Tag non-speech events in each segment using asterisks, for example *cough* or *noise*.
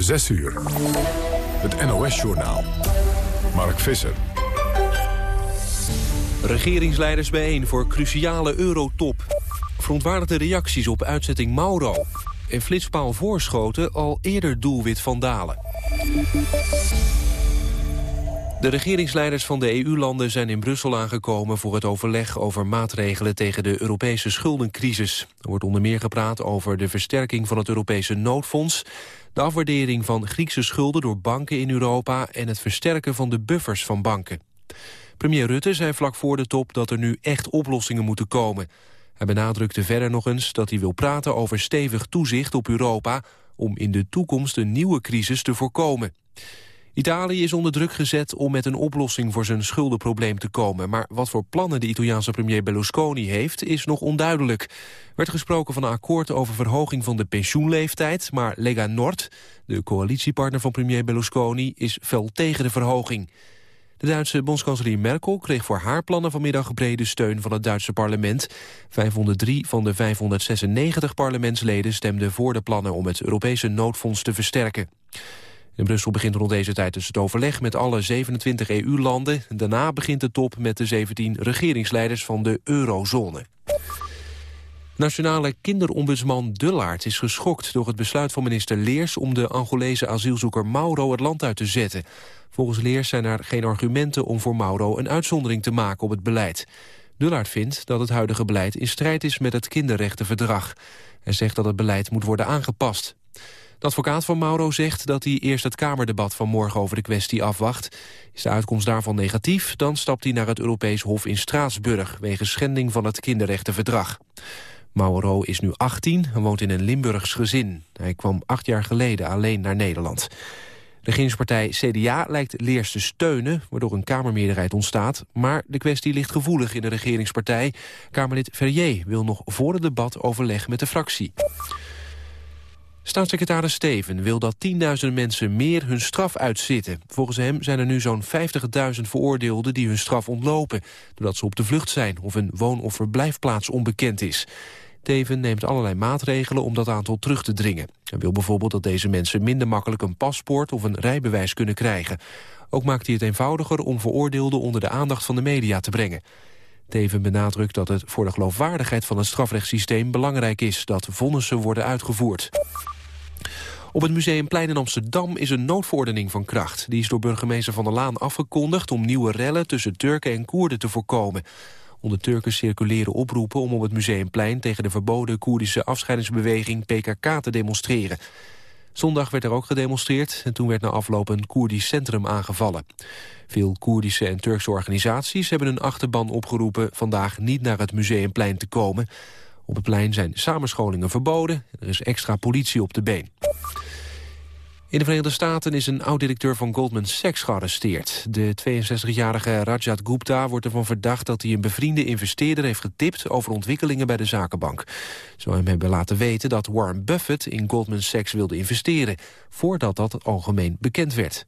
6 uur. Het NOS-journaal. Mark Visser. Regeringsleiders bijeen voor cruciale eurotop. Verontwaardigde reacties op uitzetting Mauro. En flitspaal Voorschoten al eerder doelwit van Dalen. De regeringsleiders van de EU-landen zijn in Brussel aangekomen voor het overleg over maatregelen tegen de Europese schuldencrisis. Er wordt onder meer gepraat over de versterking van het Europese noodfonds, de afwaardering van Griekse schulden door banken in Europa en het versterken van de buffers van banken. Premier Rutte zei vlak voor de top dat er nu echt oplossingen moeten komen. Hij benadrukte verder nog eens dat hij wil praten over stevig toezicht op Europa om in de toekomst een nieuwe crisis te voorkomen. Italië is onder druk gezet om met een oplossing voor zijn schuldenprobleem te komen. Maar wat voor plannen de Italiaanse premier Berlusconi heeft, is nog onduidelijk. Er werd gesproken van een akkoord over verhoging van de pensioenleeftijd, maar Lega Nord, de coalitiepartner van premier Berlusconi, is fel tegen de verhoging. De Duitse bondskanselier Merkel kreeg voor haar plannen vanmiddag brede steun van het Duitse parlement. 503 van de 596 parlementsleden stemden voor de plannen om het Europese noodfonds te versterken. In Brussel begint rond deze tijd dus het overleg met alle 27 EU-landen. Daarna begint de top met de 17 regeringsleiders van de eurozone. Nationale kinderombudsman Dullaert is geschokt door het besluit van minister Leers om de Angolese asielzoeker Mauro het land uit te zetten. Volgens Leers zijn er geen argumenten om voor Mauro een uitzondering te maken op het beleid. Dullaert vindt dat het huidige beleid in strijd is met het kinderrechtenverdrag. Hij zegt dat het beleid moet worden aangepast. De advocaat van Mauro zegt dat hij eerst het Kamerdebat van morgen over de kwestie afwacht. Is de uitkomst daarvan negatief, dan stapt hij naar het Europees Hof in Straatsburg... wegens schending van het kinderrechtenverdrag. Mauro is nu 18 en woont in een Limburgs gezin. Hij kwam acht jaar geleden alleen naar Nederland. De regeringspartij CDA lijkt Leers te steunen, waardoor een Kamermeerderheid ontstaat. Maar de kwestie ligt gevoelig in de regeringspartij. Kamerlid Verrier wil nog voor het debat overleggen met de fractie. Staatssecretaris Steven wil dat tienduizenden mensen meer hun straf uitzitten. Volgens hem zijn er nu zo'n 50.000 veroordeelden die hun straf ontlopen... doordat ze op de vlucht zijn of een woon- of verblijfplaats onbekend is. Teven neemt allerlei maatregelen om dat aantal terug te dringen. Hij wil bijvoorbeeld dat deze mensen minder makkelijk een paspoort of een rijbewijs kunnen krijgen. Ook maakt hij het eenvoudiger om veroordeelden onder de aandacht van de media te brengen. Teven benadrukt dat het voor de geloofwaardigheid van het strafrechtssysteem belangrijk is dat vonnissen worden uitgevoerd. Op het Museumplein in Amsterdam is een noodverordening van kracht. Die is door burgemeester Van der Laan afgekondigd om nieuwe rellen tussen Turken en Koerden te voorkomen. Onder Turken circuleren oproepen om op het Museumplein tegen de verboden Koerdische afscheidingsbeweging PKK te demonstreren. Zondag werd er ook gedemonstreerd en toen werd na afloop een Koerdisch centrum aangevallen. Veel Koerdische en Turkse organisaties hebben hun achterban opgeroepen vandaag niet naar het Museumplein te komen. Op het plein zijn samenscholingen verboden. Er is extra politie op de been. In de Verenigde Staten is een oud-directeur van Goldman Sachs gearresteerd. De 62-jarige Rajat Gupta wordt ervan verdacht dat hij een bevriende investeerder heeft getipt over ontwikkelingen bij de zakenbank. Zou hem hebben laten weten dat Warren Buffett in Goldman Sachs wilde investeren, voordat dat algemeen bekend werd.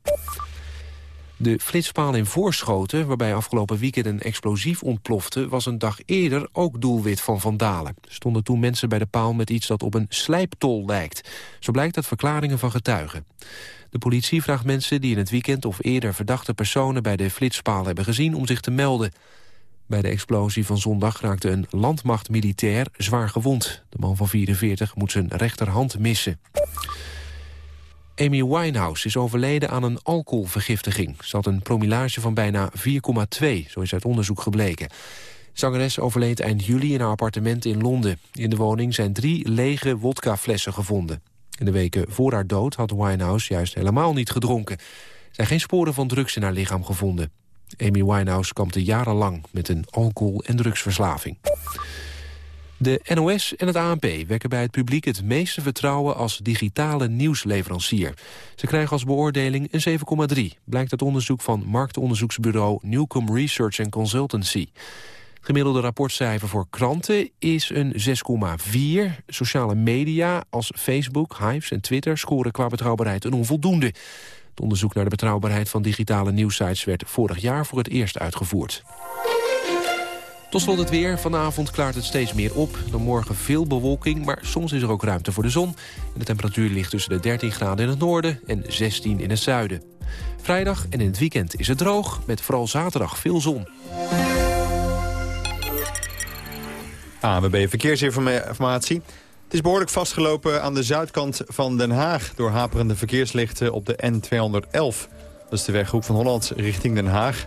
De flitspaal in Voorschoten, waarbij afgelopen weekend een explosief ontplofte... was een dag eerder ook doelwit van vandalen. Er stonden toen mensen bij de paal met iets dat op een slijptol lijkt. Zo blijkt uit verklaringen van getuigen. De politie vraagt mensen die in het weekend of eerder verdachte personen... bij de flitspaal hebben gezien om zich te melden. Bij de explosie van zondag raakte een landmachtmilitair zwaar gewond. De man van 44 moet zijn rechterhand missen. Amy Winehouse is overleden aan een alcoholvergiftiging. Ze had een promillage van bijna 4,2, zo is uit onderzoek gebleken. Zangeres overleed eind juli in haar appartement in Londen. In de woning zijn drie lege wodkaflessen gevonden. In de weken voor haar dood had Winehouse juist helemaal niet gedronken. Er zijn geen sporen van drugs in haar lichaam gevonden. Amy Winehouse kampte jarenlang met een alcohol- en drugsverslaving. De NOS en het ANP wekken bij het publiek het meeste vertrouwen als digitale nieuwsleverancier. Ze krijgen als beoordeling een 7,3, blijkt uit onderzoek van marktonderzoeksbureau Newcom Research and Consultancy. Het gemiddelde rapportcijfer voor kranten is een 6,4. Sociale media als Facebook, Hives en Twitter scoren qua betrouwbaarheid een onvoldoende. Het onderzoek naar de betrouwbaarheid van digitale nieuwsites werd vorig jaar voor het eerst uitgevoerd. Tot slot het weer. Vanavond klaart het steeds meer op. Dan morgen veel bewolking, maar soms is er ook ruimte voor de zon. En de temperatuur ligt tussen de 13 graden in het noorden en 16 in het zuiden. Vrijdag en in het weekend is het droog, met vooral zaterdag veel zon. ANWB Verkeersinformatie. Het is behoorlijk vastgelopen aan de zuidkant van Den Haag... door haperende verkeerslichten op de N211. Dat is de weg Hoek van Holland richting Den Haag.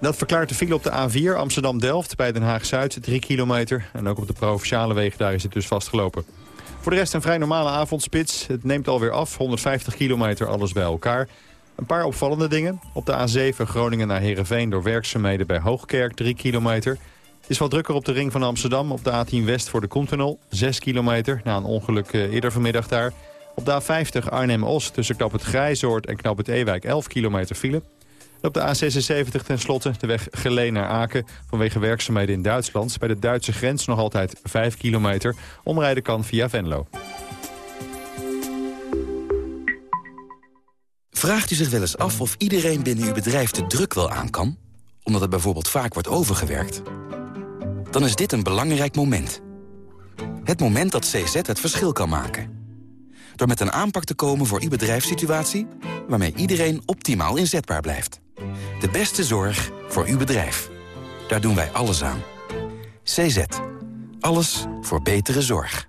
Dat verklaart de file op de A4 Amsterdam-Delft bij Den Haag-Zuid, 3 kilometer. En ook op de provinciale wegen daar is het dus vastgelopen. Voor de rest een vrij normale avondspits. Het neemt alweer af, 150 kilometer alles bij elkaar. Een paar opvallende dingen. Op de A7 Groningen naar Heerenveen door werkzaamheden bij Hoogkerk, 3 kilometer. Het is wat drukker op de ring van Amsterdam. Op de A10 West voor de Koentunnel, 6 kilometer. Na een ongeluk eh, eerder vanmiddag daar. Op de A50 Arnhem-Os tussen knap het Grijzoord en knap het Ewijk 11 kilometer file. Op de A76 tenslotte de weg Geleen naar Aken vanwege werkzaamheden in Duitsland. Bij de Duitse grens nog altijd 5 kilometer. Omrijden kan via Venlo. Vraagt u zich wel eens af of iedereen binnen uw bedrijf de druk wel aan kan? Omdat het bijvoorbeeld vaak wordt overgewerkt? Dan is dit een belangrijk moment. Het moment dat CZ het verschil kan maken. Door met een aanpak te komen voor uw bedrijfssituatie... waarmee iedereen optimaal inzetbaar blijft. De beste zorg voor uw bedrijf. Daar doen wij alles aan. CZ. Alles voor betere zorg.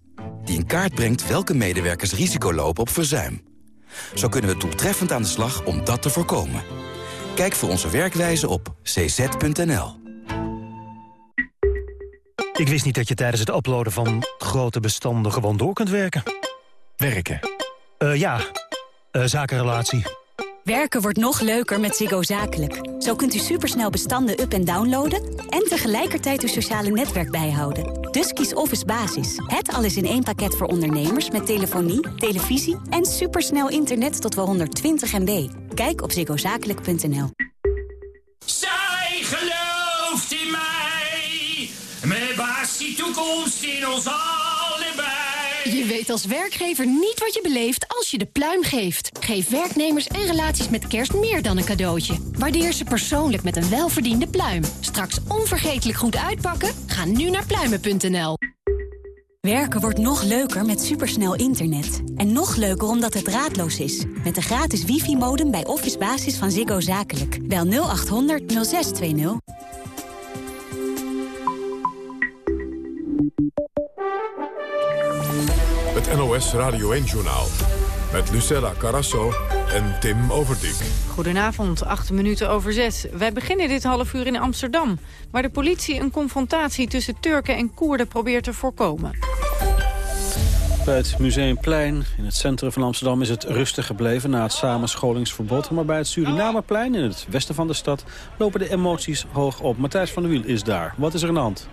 die in kaart brengt welke medewerkers risico lopen op verzuim. Zo kunnen we doeltreffend aan de slag om dat te voorkomen. Kijk voor onze werkwijze op cz.nl. Ik wist niet dat je tijdens het uploaden van grote bestanden gewoon door kunt werken. Werken. Eh ja, uh, zakenrelatie. Werken wordt nog leuker met Ziggo Zakelijk. Zo kunt u supersnel bestanden up- en downloaden... en tegelijkertijd uw sociale netwerk bijhouden. Dus kies Office Basis. Het alles in één pakket voor ondernemers met telefonie, televisie... en supersnel internet tot wel 120 MB. Kijk op ziggozakelijk.nl. Zij gelooft in mij. Met baas die toekomst in ons. Je weet als werkgever niet wat je beleeft als je de pluim geeft. Geef werknemers en relaties met kerst meer dan een cadeautje. Waardeer ze persoonlijk met een welverdiende pluim. Straks onvergetelijk goed uitpakken? Ga nu naar pluimen.nl. Werken wordt nog leuker met supersnel internet. En nog leuker omdat het draadloos is. Met de gratis wifi-modem bij Office Basis van Ziggo Zakelijk. Bel 0800 0620. Het NOS Radio 1-journaal. Met Lucella Carasso en Tim Overdijk. Goedenavond, acht minuten over zes. Wij beginnen dit half uur in Amsterdam... waar de politie een confrontatie tussen Turken en Koerden probeert te voorkomen. Bij het Museumplein in het centrum van Amsterdam is het rustig gebleven na het samenscholingsverbod. Maar bij het Surinamerplein in het westen van de stad lopen de emoties hoog op. Matthijs van der Wiel is daar. Wat is er aan de hand?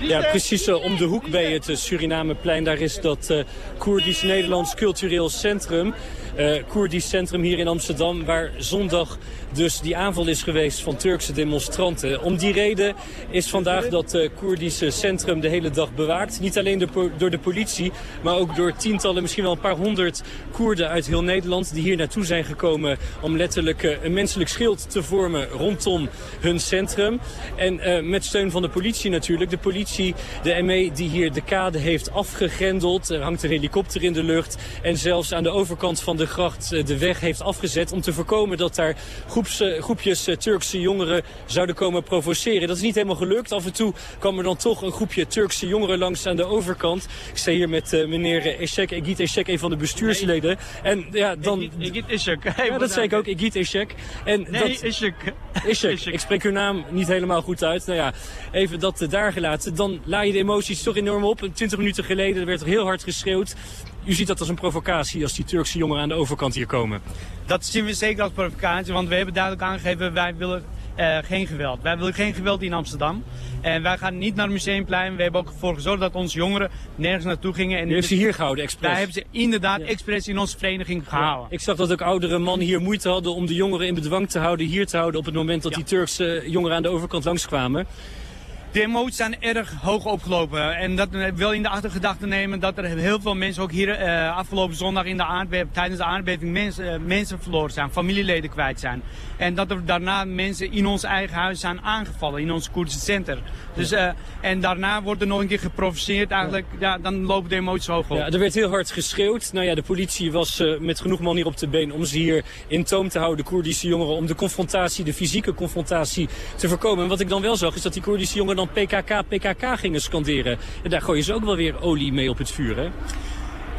Ja, precies uh, om de hoek bij het uh, Surinameplein. Daar is dat uh, Koerdisch-Nederlands Cultureel Centrum. Uh, Koerdisch Centrum hier in Amsterdam, waar zondag dus die aanval is geweest van Turkse demonstranten. Om die reden is vandaag dat uh, Koerdische centrum de hele dag bewaakt. Niet alleen door de politie, maar ook door tientallen, misschien wel een paar honderd Koerden uit heel Nederland... die hier naartoe zijn gekomen om letterlijk uh, een menselijk schild te vormen rondom hun centrum. En met steun van de politie natuurlijk. De politie, de ME die hier de kade heeft afgegrendeld. Er hangt een helikopter in de lucht. En zelfs aan de overkant van de gracht de weg heeft afgezet om te voorkomen dat daar groeps, groepjes Turkse jongeren zouden komen provoceren. Dat is niet helemaal gelukt. Af en toe kwam er dan toch een groepje Turkse jongeren langs aan de overkant. Ik sta hier met meneer Eshek, Egit Eshek, een van de bestuursleden. En ja, dan... Egit Eshek. Ja, dat zei ik ook, Egit Eshek. En nee, dat... Eshek. Eshek. Ik spreek uw naam niet helemaal goed uit. Nou ja, even dat daar gelaten. Dan laai je de emoties toch enorm op. 20 minuten geleden werd er heel hard geschreeuwd. U ziet dat als een provocatie als die Turkse jongeren aan de overkant hier komen. Dat zien we zeker als provocatie, want we hebben duidelijk aangegeven... wij willen eh, geen geweld. Wij willen geen geweld in Amsterdam. En wij gaan niet naar het Museumplein. We hebben ook ervoor gezorgd dat onze jongeren nergens naartoe gingen. En Die heeft ze hier gehouden, expres. Daar hebben ze inderdaad expres in onze vereniging gehouden. Ik zag dat ook oudere mannen hier moeite hadden om de jongeren in bedwang te houden, hier te houden op het moment dat die Turkse jongeren aan de overkant langskwamen. De emoties zijn erg hoog opgelopen. En dat wil in de achtergedachte nemen dat er heel veel mensen ook hier eh, afgelopen zondag in de tijdens de aardbeving eh, mensen verloren zijn, familieleden kwijt zijn. En dat er daarna mensen in ons eigen huis zijn aangevallen, in ons Koerdische center. Dus, eh, en daarna wordt er nog een keer geprovoceerd eigenlijk, ja, dan lopen de emoties hoog op. Ja, er werd heel hard geschreeuwd. Nou ja, de politie was eh, met genoeg man hier op de been om ze hier in toom te houden, de Koerdische jongeren, om de confrontatie, de fysieke confrontatie te voorkomen. En wat ik dan wel zag, is dat die Koerdische jongeren dan PKK, PKK gingen scanderen. En daar gooien ze ook wel weer olie mee op het vuur, hè?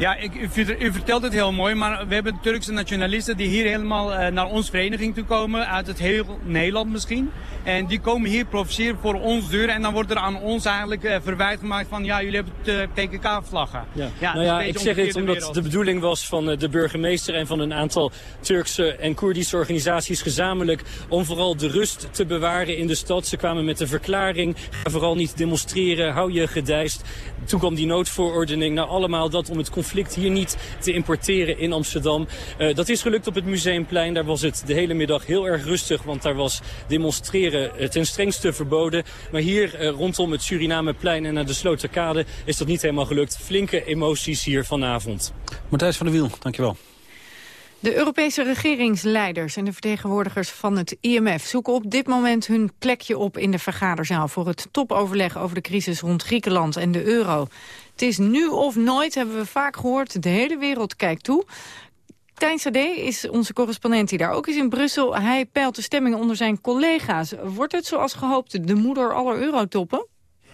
Ja, ik, u, u vertelt het heel mooi, maar we hebben Turkse nationalisten die hier helemaal uh, naar onze vereniging toe komen, uit het heel Nederland misschien. En die komen hier provoceren voor ons deur en dan wordt er aan ons eigenlijk uh, verwijt gemaakt van ja, jullie hebben uh, PKK-vlaggen. Ja. ja, nou ja, ik zeg dit omdat wereld. de bedoeling was van de burgemeester en van een aantal Turkse en Koerdische organisaties gezamenlijk om vooral de rust te bewaren in de stad. Ze kwamen met een verklaring, ga vooral niet demonstreren, hou je gedijst. Toen kwam die noodvoorordening, nou allemaal dat om het conflict hier niet te importeren in Amsterdam. Uh, dat is gelukt op het Museumplein. Daar was het de hele middag heel erg rustig, want daar was demonstreren uh, ten strengste verboden. Maar hier uh, rondom het Surinameplein en naar de Sloterkade is dat niet helemaal gelukt. Flinke emoties hier vanavond. Matthijs van der Wiel, dankjewel. De Europese regeringsleiders en de vertegenwoordigers van het IMF zoeken op dit moment hun plekje op in de vergaderzaal voor het topoverleg over de crisis rond Griekenland en de euro. Het is nu of nooit, hebben we vaak gehoord, de hele wereld kijkt toe. Tijn Sade is onze correspondent die daar ook is in Brussel. Hij peilt de stemming onder zijn collega's. Wordt het zoals gehoopt de moeder aller eurotoppen?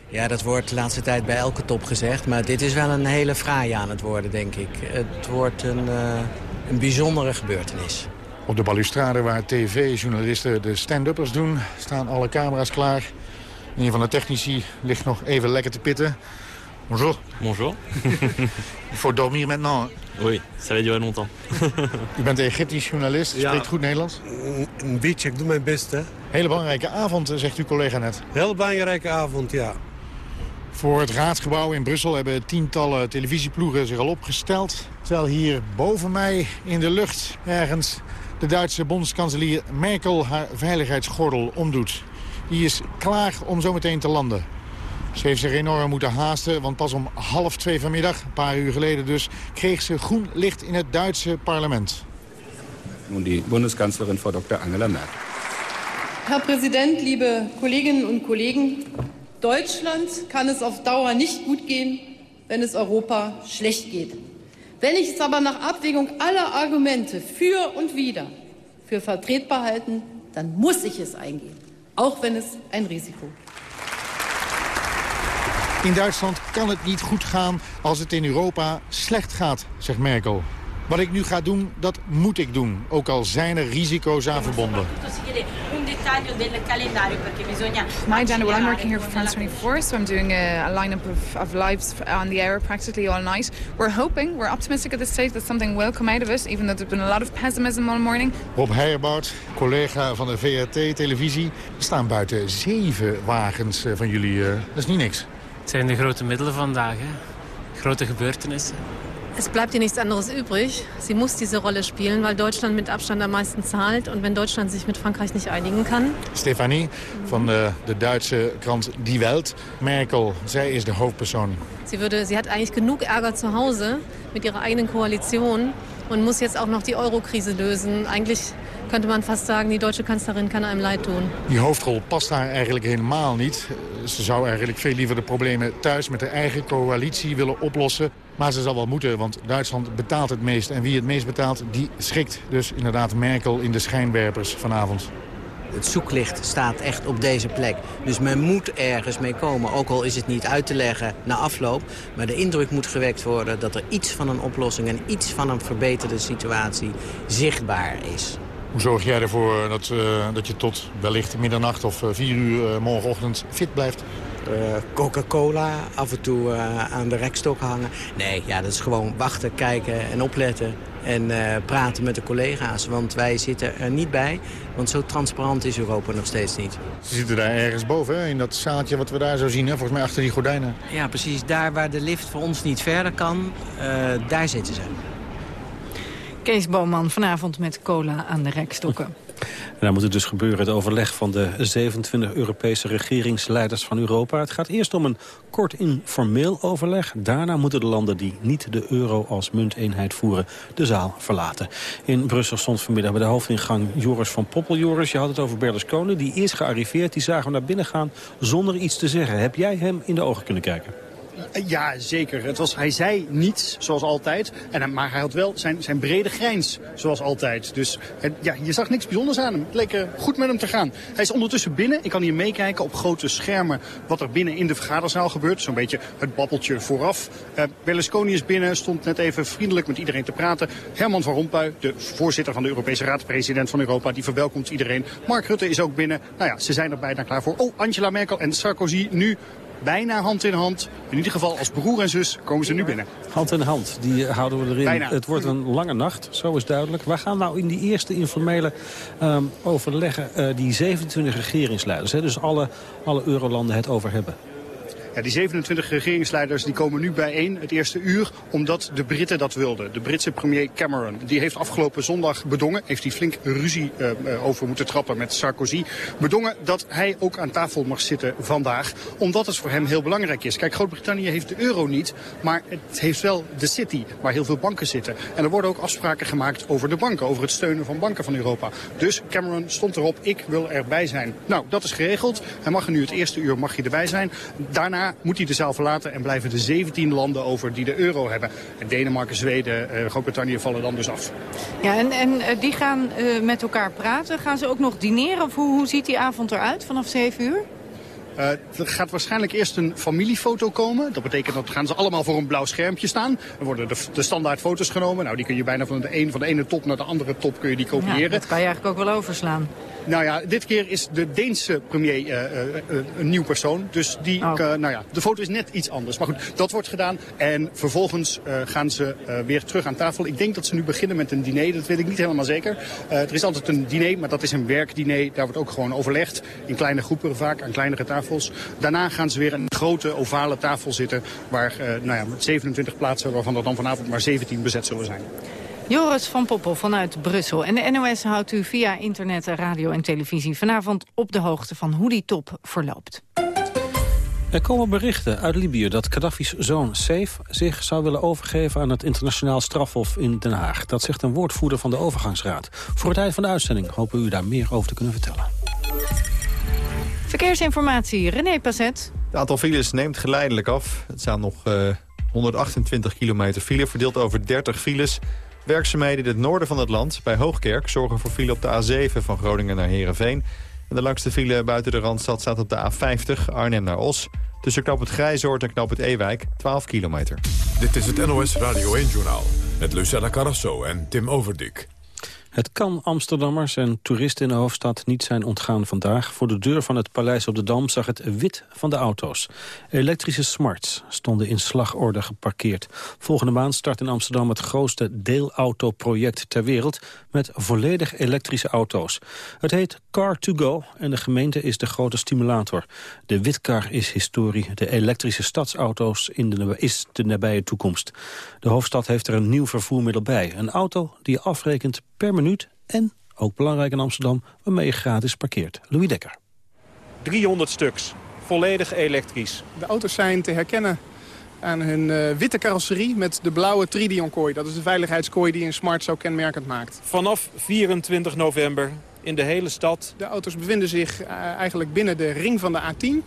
Ja, dat wordt de laatste tijd bij elke top gezegd. Maar dit is wel een hele fraaie aan het worden, denk ik. Het wordt een, uh, een bijzondere gebeurtenis. Op de balustrade waar tv-journalisten de stand-uppers doen... staan alle camera's klaar. Een van de technici ligt nog even lekker te pitten. Bonjour. Bonjour. *laughs* Il faut dormir maintenant. Oui, ça va durer longtemps. *laughs* U bent Egyptisch journalist, ja. spreekt goed Nederlands? Een beetje, ik doe mijn best, hè. Hele belangrijke avond, zegt uw collega net. Heel belangrijke avond, ja. Voor het raadsgebouw in Brussel hebben tientallen televisieploegen zich al opgesteld. Terwijl hier boven mij in de lucht ergens de Duitse bondskanselier Merkel haar veiligheidsgordel omdoet. Die is klaar om zometeen te landen. Ze heeft zich enorm moeten haasten, want pas om half twee vanmiddag, een paar uur geleden dus, kreeg ze groen licht in het Duitse parlement. Nun die Bundeskanzlerin Frau Dr. Angela Merkel. Herr Präsident, liebe Kolleginnen und Kollegen, Deutschland kann es auf Dauer nicht gut gehen, wenn es Europa schlecht geht. Wenn ich es aber nach Abwägung aller Argumente für und wider für vertretbar halten, dann muss ich es eingehen, auch wenn es ein Risiko In Duitsland kan het niet goed gaan als het in Europa slecht gaat, zegt Merkel. Wat ik nu ga doen, dat moet ik doen. Ook al zijn er risico's aan verbonden. My agenda, well, I'm working here for France 24, so I'm doing a, a lineup of, of lives on the air practically all night. We're hoping, we're optimistic at this stage that something will come out of it, even though there's been a lot of pessimism all morning. Rob Heijerbout, collega van de VRT-televisie. Er staan buiten zeven wagens eh, van jullie. Uh, dat is niet niks. Het zijn de grote middelen vandaag, hè. grote gebeurtenissen. Es bleibt ihr nichts anderes übrig. Sie muss diese Rolle spielen, weil Deutschland mit Abstand am meisten zahlt. Und wenn Deutschland sich mit Frankreich nicht einigen kann. Stefanie van de, de Duitse krant Die Welt. Merkel, zij is de hoofdpersoon. Sie, würde, sie hat eigentlich genug Ärger zu Hause mit ihrer eigenen Koalition und muss jetzt auch noch die Eurokrise lösen. Eigentlich könnte man fast sagen, die deutsche Kanzlerin kann einem leid tun. Die hoofdrol past haar eigenlijk helemaal niet. Ze zou eigenlijk veel liever de problemen thuis met de eigen coalitie willen oplossen. Maar ze zal wel moeten, want Duitsland betaalt het meest. En wie het meest betaalt, die schikt dus inderdaad Merkel in de schijnwerpers vanavond. Het zoeklicht staat echt op deze plek. Dus men moet ergens mee komen, ook al is het niet uit te leggen na afloop. Maar de indruk moet gewekt worden dat er iets van een oplossing... en iets van een verbeterde situatie zichtbaar is. Hoe zorg jij ervoor dat, uh, dat je tot wellicht middernacht of uh, vier uur uh, morgenochtend fit blijft? Coca-Cola, af en toe aan de rekstok hangen. Nee, ja, dat is gewoon wachten, kijken en opletten. En eh, praten met de collega's, want wij zitten er niet bij. Want zo transparant is Europa nog steeds niet. Ze zitten daar ergens boven, hè? in dat zaaltje wat we daar zo zien. Hè? Volgens mij achter die gordijnen. Ja, precies. Daar waar de lift voor ons niet verder kan, daar zitten ze. Kees Boman vanavond met cola aan de rekstokken. En dan moet het dus gebeuren, het overleg van de 27 Europese regeringsleiders van Europa. Het gaat eerst om een kort informeel overleg. Daarna moeten de landen die niet de euro als munteenheid voeren de zaal verlaten. In Brussel stond vanmiddag bij de hoofdingang Joris van Poppel. Joris, je had het over Berlusconi, die is gearriveerd. Die zagen we naar binnen gaan zonder iets te zeggen. Heb jij hem in de ogen kunnen kijken? Ja, zeker. Het was, hij zei niets, zoals altijd. En, maar hij had wel zijn, zijn brede grijns, zoals altijd. Dus ja, je zag niks bijzonders aan hem. Het leek uh, goed met hem te gaan. Hij is ondertussen binnen. Ik kan hier meekijken op grote schermen wat er binnen in de vergaderzaal gebeurt. Zo'n beetje het babbeltje vooraf. Uh, Berlusconi is binnen, stond net even vriendelijk met iedereen te praten. Herman van Rompuy, de voorzitter van de Europese Raad, president van Europa, die verwelkomt iedereen. Mark Rutte is ook binnen. Nou ja, ze zijn er bijna klaar voor. Oh, Angela Merkel en Sarkozy nu bijna hand in hand. In ieder geval als broer en zus komen ze nu binnen. Hand in hand, die houden we erin. Bijna. Het wordt een lange nacht, zo is duidelijk. Waar gaan nou in die eerste informele um, overleggen uh, die 27 regeringsleiders... Hè, dus alle, alle eurolanden het over hebben? Ja, die 27 regeringsleiders die komen nu bijeen het eerste uur omdat de Britten dat wilden. De Britse premier Cameron die heeft afgelopen zondag bedongen, heeft hij flink ruzie uh, over moeten trappen met Sarkozy. Bedongen dat hij ook aan tafel mag zitten vandaag, omdat het voor hem heel belangrijk is. Kijk, Groot-Brittannië heeft de euro niet, maar het heeft wel de city waar heel veel banken zitten. En er worden ook afspraken gemaakt over de banken, over het steunen van banken van Europa. Dus Cameron stond erop, ik wil erbij zijn. Nou, dat is geregeld. Hij mag er nu het eerste uur mag hij erbij zijn. Daarna moet hij de zaal verlaten en blijven de 17 landen over die de euro hebben. En Denemarken, Zweden, uh, Groot-Brittannië vallen dan dus af. Ja, en, en uh, die gaan uh, met elkaar praten. Gaan ze ook nog dineren? Of hoe, hoe ziet die avond eruit vanaf 7 uur? Uh, er gaat waarschijnlijk eerst een familiefoto komen. Dat betekent dat gaan ze allemaal voor een blauw schermpje staan. Er worden de, de standaard foto's genomen. Nou, die kun je bijna van de, een, van de ene top naar de andere top kun je die kopiëren. Ja, dat kan je eigenlijk ook wel overslaan. Nou ja, dit keer is de Deense premier uh, uh, een nieuw persoon. Dus die, oh. nou ja, de foto is net iets anders. Maar goed, dat wordt gedaan. En vervolgens gaan ze weer terug aan tafel. Ik denk dat ze nu beginnen met een diner. Dat weet ik niet helemaal zeker. er is altijd een diner, maar dat is een werkdiner. Daar wordt ook gewoon overlegd. In kleine groepen vaak, aan kleinere tafels. Daarna gaan ze weer een grote ovale tafel zitten. Waar nou ja, met 27 plaatsen, waarvan er dan vanavond maar 17 bezet zullen zijn. Joris van Poppel vanuit Brussel. En de NOS houdt u via internet, radio en televisie vanavond op de hoogte van hoe die top verloopt. Er komen berichten uit Libië dat Gaddafi's zoon Saif zich zou willen overgeven aan het internationaal strafhof in Den Haag. Dat zegt een woordvoerder van de overgangsraad. Voor het eind van de uitzending hopen we u daar meer over te kunnen vertellen. Verkeersinformatie, René Passet. Het aantal files neemt geleidelijk af. Het zijn nog uh, 128 kilometer file, verdeeld over 30 files. Werkzaamheden in het noorden van het land, bij Hoogkerk... zorgen voor file op de A7 van Groningen naar Heerenveen. En de langste file buiten de Randstad staat op de A50, Arnhem naar Os. Tussen knap het Grijzoord en knap het Ewijk, 12 kilometer. Dit is het NOS Radio 1-journaal met Lucella Carrasso en Tim Overdik. Het kan Amsterdammers en toeristen in de hoofdstad niet zijn ontgaan vandaag. Voor de deur van het Paleis op de Dam zag het wit van de auto's. Elektrische smarts stonden in slagorde geparkeerd. Volgende maand start in Amsterdam het grootste deelautoproject ter wereld... met volledig elektrische auto's. Het heet Car2Go en de gemeente is de grote stimulator. De witkar is historie. De elektrische stadsauto's in de, is de nabije toekomst. De hoofdstad heeft er een nieuw vervoermiddel bij. Een auto die afrekent per minuut en, ook belangrijk in Amsterdam, waarmee je gratis parkeert. Louis Dekker. 300 stuks, volledig elektrisch. De auto's zijn te herkennen aan hun uh, witte carrosserie met de blauwe Tridion-kooi. Dat is de veiligheidskooi die een Smart zo kenmerkend maakt. Vanaf 24 november in de hele stad. De auto's bevinden zich uh, eigenlijk binnen de ring van de A10...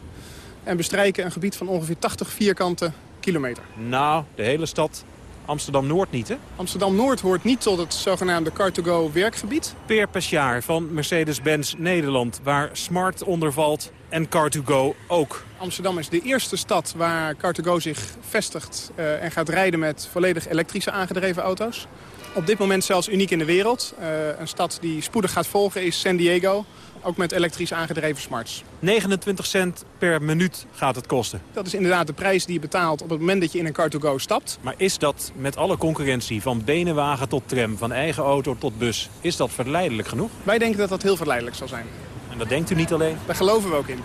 en bestrijken een gebied van ongeveer 80 vierkante kilometer. Nou, de hele stad Amsterdam-Noord niet, hè? Amsterdam-Noord hoort niet tot het zogenaamde Car2Go werkgebied. Per Pesjaar van Mercedes-Benz Nederland, waar Smart onder valt... En Car2Go ook. Amsterdam is de eerste stad waar Car2Go zich vestigt uh, en gaat rijden met volledig elektrische aangedreven auto's. Op dit moment zelfs uniek in de wereld. Uh, een stad die spoedig gaat volgen is San Diego. Ook met elektrisch aangedreven smarts. 29 cent per minuut gaat het kosten. Dat is inderdaad de prijs die je betaalt op het moment dat je in een car-to-go stapt. Maar is dat met alle concurrentie van benenwagen tot tram, van eigen auto tot bus... is dat verleidelijk genoeg? Wij denken dat dat heel verleidelijk zal zijn. En dat denkt u niet alleen? Daar geloven we ook in.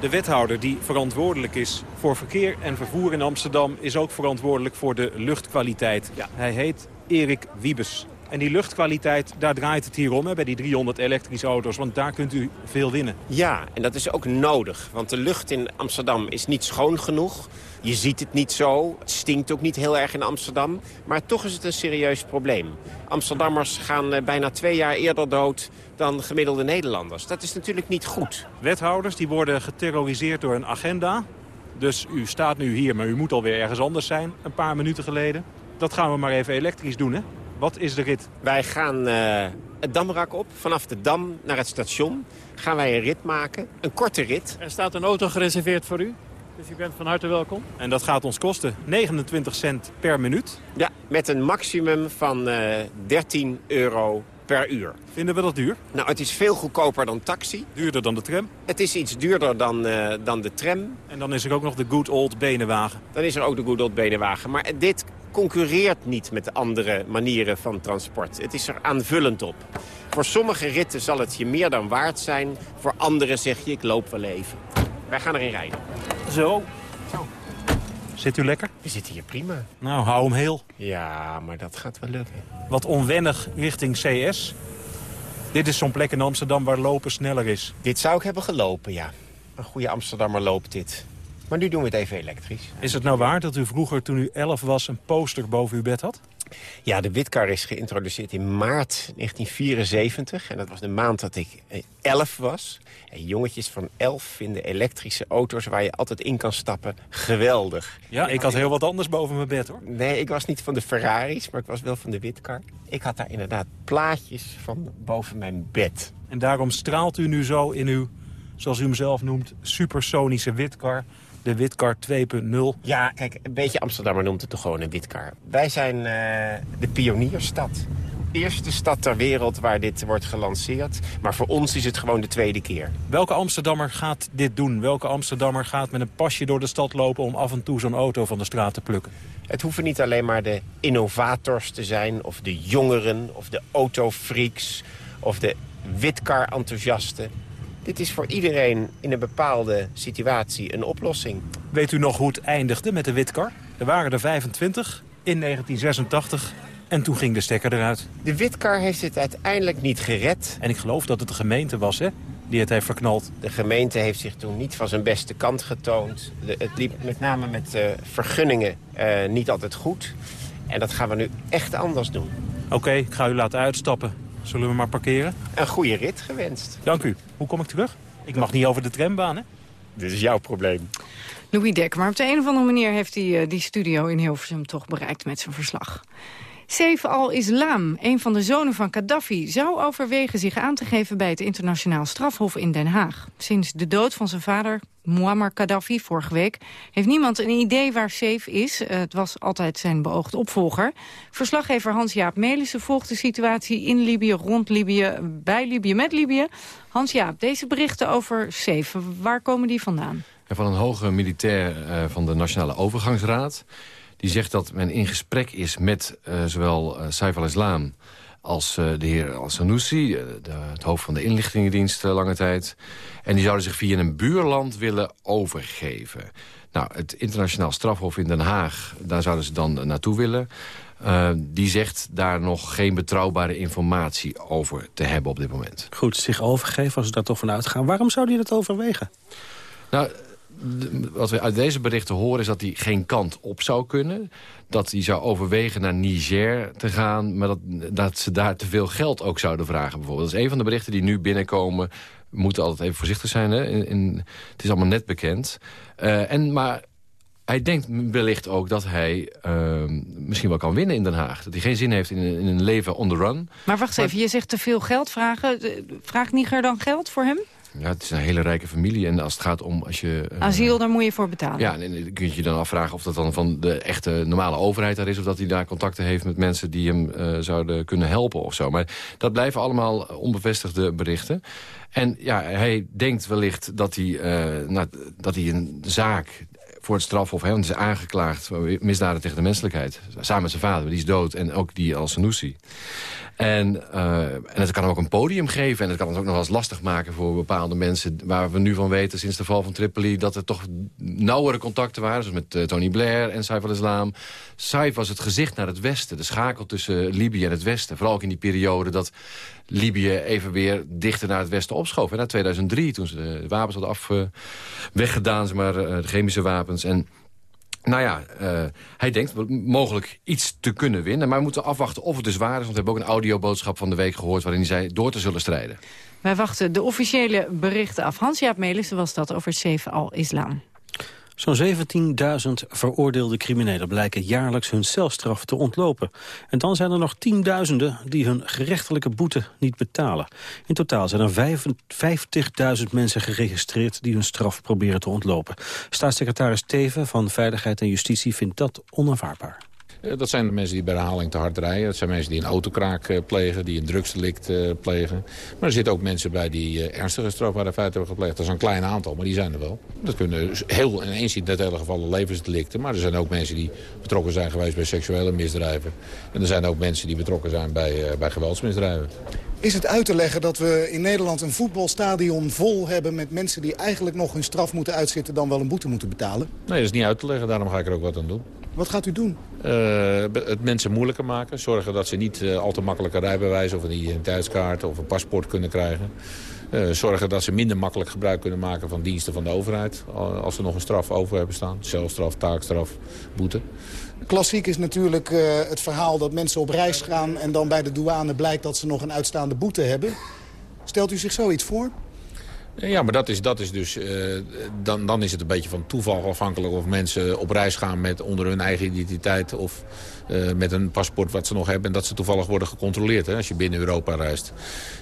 De wethouder die verantwoordelijk is voor verkeer en vervoer in Amsterdam... is ook verantwoordelijk voor de luchtkwaliteit. Ja. Hij heet Erik Wiebes. En die luchtkwaliteit, daar draait het hier om, hè, bij die 300 elektrische auto's. Want daar kunt u veel winnen. Ja, en dat is ook nodig. Want de lucht in Amsterdam is niet schoon genoeg. Je ziet het niet zo. Het stinkt ook niet heel erg in Amsterdam. Maar toch is het een serieus probleem. Amsterdammers gaan eh, bijna twee jaar eerder dood dan gemiddelde Nederlanders. Dat is natuurlijk niet goed. Wethouders die worden geterroriseerd door een agenda. Dus u staat nu hier, maar u moet alweer ergens anders zijn. Een paar minuten geleden. Dat gaan we maar even elektrisch doen, hè? Wat is de rit? Wij gaan uh, het Damrak op. Vanaf de Dam naar het station gaan wij een rit maken. Een korte rit. Er staat een auto gereserveerd voor u. Dus u bent van harte welkom. En dat gaat ons kosten 29 cent per minuut. Ja, met een maximum van uh, eh, 13 euro per uur. Vinden we dat duur? Nou, het is veel goedkoper dan taxi. Duurder dan de tram? Het is iets duurder dan, uh, dan de tram. En dan is er ook nog de good old benenwagen. Dan is er ook de good old benenwagen. Maar dit concurreert niet met andere manieren van transport. Het is er aanvullend op. Voor sommige ritten zal het je meer dan waard zijn. Voor andere zeg je, ik loop wel even. Wij gaan erin rijden. Zo. Zo. Zit u lekker? We zitten hier prima. Nou, hou hem heel. Ja, maar dat gaat wel lukken. Wat onwennig richting CS. Dit is zo'n plek in Amsterdam waar lopen sneller is. Dit zou ik hebben gelopen, ja. Een goede Amsterdammer loopt dit. Maar nu doen we het even elektrisch. Is het nou waar dat u vroeger, toen u 11 was, een poster boven uw bed had? Ja, de Witkar is geïntroduceerd in maart 1974. En dat was de maand dat ik 11 was. En jongetjes van 11 vinden elektrische auto's waar je altijd in kan stappen geweldig. Ja, ik had heel wat anders boven mijn bed hoor. Nee, ik was niet van de Ferraris, maar ik was wel van de Witkar. Ik had daar inderdaad plaatjes van boven mijn bed. En daarom straalt u nu zo in uw, zoals u hem zelf noemt, supersonische Witkar de Witkar 2.0. Ja, kijk, een beetje Amsterdammer noemt het toch gewoon een Witkar. Wij zijn uh, de pionierstad. Eerste stad ter wereld waar dit wordt gelanceerd. Maar voor ons is het gewoon de tweede keer. Welke Amsterdammer gaat dit doen? Welke Amsterdammer gaat met een pasje door de stad lopen... om af en toe zo'n auto van de straat te plukken? Het hoeven niet alleen maar de innovators te zijn... of de jongeren, of de autofreaks, of de Witkar-enthousiasten. Dit is voor iedereen in een bepaalde situatie een oplossing. Weet u nog hoe het eindigde met de Witkar? Er waren er 25 in 1986 en toen ging de stekker eruit. De Witkar heeft het uiteindelijk niet gered. En ik geloof dat het de gemeente was, hè? Die het heeft verknald. De gemeente heeft zich toen niet van zijn beste kant getoond. het liep met name met uh, vergunningen uh, niet altijd goed. En dat gaan we nu echt anders doen. Oké, ik ga u laten uitstappen. Zullen we maar parkeren? Een goede rit gewenst. Dank u. Hoe kom ik terug? Ik mag niet over de trambaan, hè? Dit is jouw probleem. Louis Dek, maar op de een of andere manier heeft hij uh, die studio in Hilversum toch bereikt met zijn verslag. Saif al-Islam, een van de zonen van Gaddafi... zou overwegen zich aan te geven bij het internationaal strafhof in Den Haag. Sinds de dood van zijn vader, Muammar Gaddafi, vorige week... heeft niemand een idee waar Saif is. Eh, het was altijd zijn beoogde opvolger. Verslaggever Hans-Jaap Melissen volgt de situatie in Libië, rond Libië... bij Libië, met Libië. Hans-Jaap, deze berichten over Saif, waar komen die vandaan? Van een hoge militair uh, van de Nationale Overgangsraad... Die zegt dat men in gesprek is met uh, zowel Saif al-Islam als uh, de heer al-Sanoussi, de, het hoofd van de inlichtingendienst lange tijd. En die zouden zich via een buurland willen overgeven. Nou, het internationaal strafhof in Den Haag, daar zouden ze dan naartoe willen. Uh, die zegt daar nog geen betrouwbare informatie over te hebben op dit moment. Goed, zich overgeven als we daar toch vanuit gaan. Waarom zou hij dat overwegen? Nou, wat we uit deze berichten horen is dat hij geen kant op zou kunnen. Dat hij zou overwegen naar Niger te gaan. Maar dat, dat ze daar te veel geld ook zouden vragen bijvoorbeeld. Dat is een van de berichten die nu binnenkomen. We moeten altijd even voorzichtig zijn. Hè? In, in, het is allemaal net bekend. Uh, en, maar hij denkt wellicht ook dat hij uh, misschien wel kan winnen in Den Haag. Dat hij geen zin heeft in, in een leven on the run. Maar wacht even, je zegt te veel geld vragen. Vraagt Niger dan geld voor hem? Ja, het is een hele rijke familie. En als het gaat om... Als je, uh, Asiel, daar moet je voor betalen. Ja, en dan kun je je dan afvragen of dat dan van de echte normale overheid daar is... of dat hij daar contacten heeft met mensen die hem uh, zouden kunnen helpen of zo. Maar dat blijven allemaal onbevestigde berichten. En ja, hij denkt wellicht dat hij, uh, nou, dat hij een zaak voor het strafhof. Hè, want hij is aangeklaagd voor misdaden tegen de menselijkheid. Samen met zijn vader, die is dood. En ook die Al-Sanoussi. En, uh, en het kan hem ook een podium geven. En het kan het ook nog wel eens lastig maken voor bepaalde mensen... waar we nu van weten sinds de val van Tripoli... dat er toch nauwere contacten waren. Zoals met uh, Tony Blair en Saif al-Islam. Saif was het gezicht naar het westen. De schakel tussen Libië en het westen. Vooral ook in die periode dat Libië even weer dichter naar het westen opschoof. En na 2003, toen ze de wapens hadden af, uh, weggedaan, zeg maar, de chemische wapens... En nou ja, uh, hij denkt mogelijk iets te kunnen winnen. Maar we moeten afwachten of het dus waar is. Want we hebben ook een audioboodschap van de week gehoord... waarin hij zei door te zullen strijden. Wij wachten de officiële berichten af. Hans-Jaap Melissen was dat over Saif al-Islam. Zo'n 17.000 veroordeelde criminelen blijken jaarlijks hun celstraf te ontlopen. En dan zijn er nog tienduizenden die hun gerechtelijke boete niet betalen. In totaal zijn er 50.000 mensen geregistreerd die hun straf proberen te ontlopen. Staatssecretaris Teven van Veiligheid en Justitie vindt dat onaanvaardbaar. Dat zijn de mensen die bij herhaling te hard rijden. Dat zijn mensen die een autokraak plegen, die een drugsdelict plegen. Maar er zitten ook mensen bij die ernstige strafbare feiten hebben gepleegd. Dat is een klein aantal, maar die zijn er wel. Dat kunnen heel ineens in hele gevallen levensdelicten. Maar er zijn ook mensen die betrokken zijn geweest bij seksuele misdrijven. En er zijn ook mensen die betrokken zijn bij, bij geweldsmisdrijven. Is het uit te leggen dat we in Nederland een voetbalstadion vol hebben... met mensen die eigenlijk nog hun straf moeten uitzitten... dan wel een boete moeten betalen? Nee, dat is niet uit te leggen. Daarom ga ik er ook wat aan doen. Wat gaat u doen? Uh, het mensen moeilijker maken. Zorgen dat ze niet uh, al te makkelijk een rijbewijs of een identiteitskaart of een paspoort kunnen krijgen. Uh, zorgen dat ze minder makkelijk gebruik kunnen maken van diensten van de overheid. Als ze nog een straf over hebben staan. Celstraf, taakstraf, boete. Klassiek is natuurlijk het verhaal dat mensen op reis gaan... en dan bij de douane blijkt dat ze nog een uitstaande boete hebben. Stelt u zich zoiets voor? Ja, maar dat is, dat is dus, uh, dan, dan is het een beetje van toeval afhankelijk of mensen op reis gaan met onder hun eigen identiteit of uh, met een paspoort wat ze nog hebben en dat ze toevallig worden gecontroleerd hè, als je binnen Europa reist.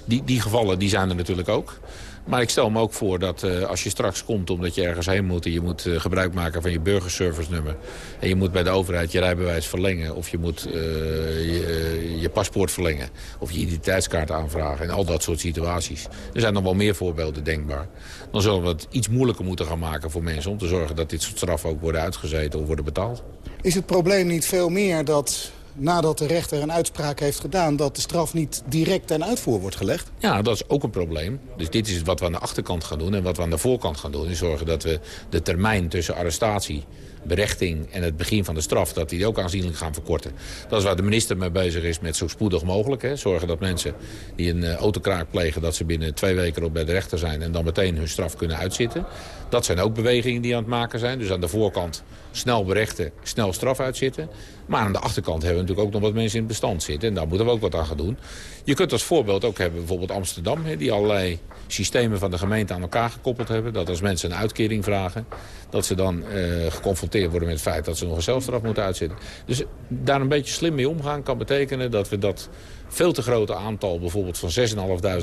Die, die gevallen die zijn er natuurlijk ook. Maar ik stel me ook voor dat uh, als je straks komt omdat je ergens heen moet... je moet uh, gebruik maken van je burgerservice nummer... en je moet bij de overheid je rijbewijs verlengen... of je moet uh, je, je, paspoort verlengen... of je identiteitskaart aanvragen en al dat soort situaties. Er zijn nog wel meer voorbeelden denkbaar. Dan zullen we het iets moeilijker moeten gaan maken voor mensen... om te zorgen dat dit soort straffen ook worden uitgezeten of worden betaald. Is het probleem niet veel meer dat nadat de rechter een uitspraak heeft gedaan... dat de straf niet direct ten uitvoer wordt gelegd? Ja, dat is ook een probleem. Dus dit is wat we aan de achterkant gaan doen. En wat we aan de voorkant gaan doen... is zorgen dat we de termijn tussen arrestatie berechting en het begin van de straf... dat die ook aanzienlijk gaan verkorten. Dat is waar de minister mee bezig is met zo spoedig mogelijk. Hè. Zorgen dat mensen die een uh, autokraak plegen... dat ze binnen twee weken op bij de rechter zijn... en dan meteen hun straf kunnen uitzitten. Dat zijn ook bewegingen die aan het maken zijn. Dus aan de voorkant snel berechten, snel straf uitzitten. Maar aan de achterkant hebben we natuurlijk ook nog wat mensen in het bestand zitten. En daar moeten we ook wat aan gaan doen. Je kunt als voorbeeld ook hebben bijvoorbeeld Amsterdam... Die allerlei systemen van de gemeente aan elkaar gekoppeld hebben. Dat als mensen een uitkering vragen... dat ze dan uh, geconfronteerd worden met het feit dat ze nog een zelfstraf moeten uitzitten. Dus daar een beetje slim mee omgaan kan betekenen dat we dat veel te grote aantal... bijvoorbeeld van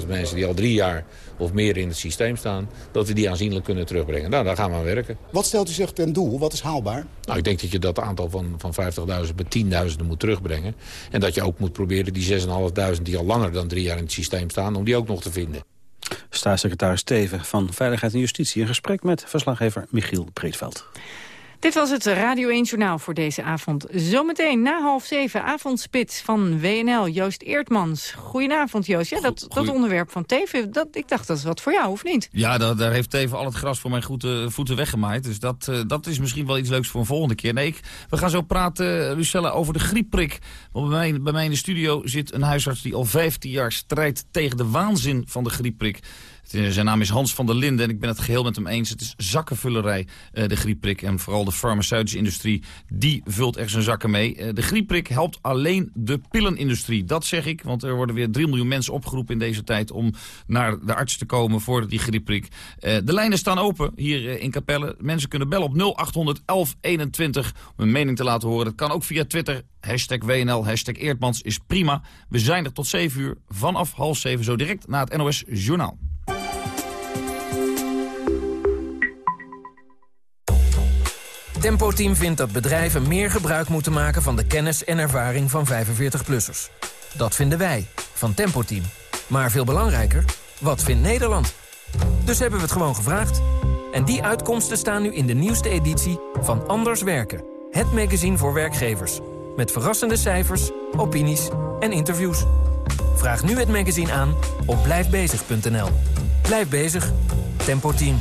6.500 mensen die al drie jaar of meer in het systeem staan... dat we die aanzienlijk kunnen terugbrengen. Nou, daar gaan we aan werken. Wat stelt u zich ten doel? Wat is haalbaar? Nou, ik denk dat je dat aantal van, van 50.000 bij 10.000 moet terugbrengen. En dat je ook moet proberen die 6.500 die al langer dan drie jaar in het systeem staan... om die ook nog te vinden. Staatssecretaris Steven van Veiligheid en Justitie... in gesprek met verslaggever Michiel Breedveld. Dit was het Radio 1 Journaal voor deze avond. Zometeen na half zeven, avondspits van WNL, Joost Eertmans. Goedenavond Joost. Ja, dat, dat onderwerp van Teven, dat, ik dacht dat is wat voor jou, of niet? Ja, daar, daar heeft Teven al het gras voor mijn goede voeten weggemaaid. Dus dat, uh, dat is misschien wel iets leuks voor een volgende keer. Nee, ik, we gaan zo praten, Lucella, over de griepprik. Want bij mij, bij mij in de studio zit een huisarts die al 15 jaar strijdt tegen de waanzin van de griepprik. Zijn naam is Hans van der Linden en ik ben het geheel met hem eens. Het is zakkenvullerij, uh, de griepprik. En vooral de farmaceutische industrie, die vult echt zijn zakken mee. Uh, de griepprik helpt alleen de pillenindustrie. Dat zeg ik, want er worden weer 3 miljoen mensen opgeroepen in deze tijd... om naar de arts te komen voor die griepprik. De lijnen staan open hier in Capelle. Mensen kunnen bellen op 0800 1121 om een mening te laten horen. Dat kan ook via Twitter. Hashtag WNL, hashtag Eertmans is prima. We zijn er tot 7 uur vanaf half 7, zo direct na het NOS Journaal. Tempo Team vindt dat bedrijven meer gebruik moeten maken van de kennis en ervaring van 45-plussers. Dat vinden wij, van Tempo Team. Maar veel belangrijker, wat vindt Nederland? Dus hebben we het gewoon gevraagd. En die uitkomsten staan nu in de nieuwste editie van Anders Werken. Het magazine voor werkgevers. Met verrassende cijfers, opinies en interviews. Vraag nu het magazine aan op blijfbezig.nl. Blijf bezig. Tempo Team.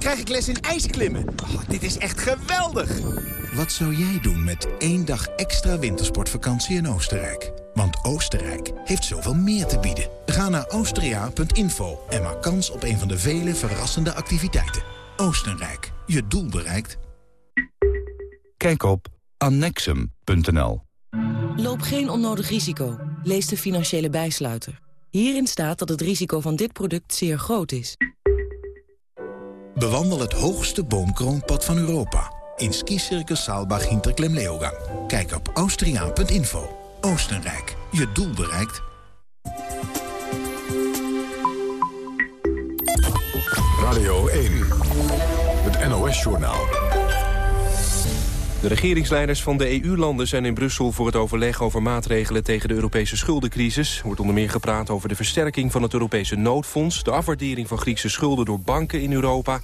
krijg ik les in ijsklimmen. Oh, dit is echt geweldig! Wat zou jij doen met één dag extra wintersportvakantie in Oostenrijk? Want Oostenrijk heeft zoveel meer te bieden. Ga naar austria.info en maak kans op een van de vele verrassende activiteiten. Oostenrijk, je doel bereikt. Kijk op annexum.nl. Loop geen onnodig risico. Lees de financiële bijsluiter. Hierin staat dat het risico van dit product zeer groot is. Bewandel het hoogste boomkroonpad van Europa. In skicircus Saalbach Hinterklemleogang. Kijk op austriaan.info. Oostenrijk, je doel bereikt. Radio 1, het NOS-journaal. De regeringsleiders van de EU-landen zijn in Brussel voor het overleg over maatregelen tegen de Europese schuldencrisis. Er wordt onder meer gepraat over de versterking van het Europese noodfonds, de afwaardering van Griekse schulden door banken in Europa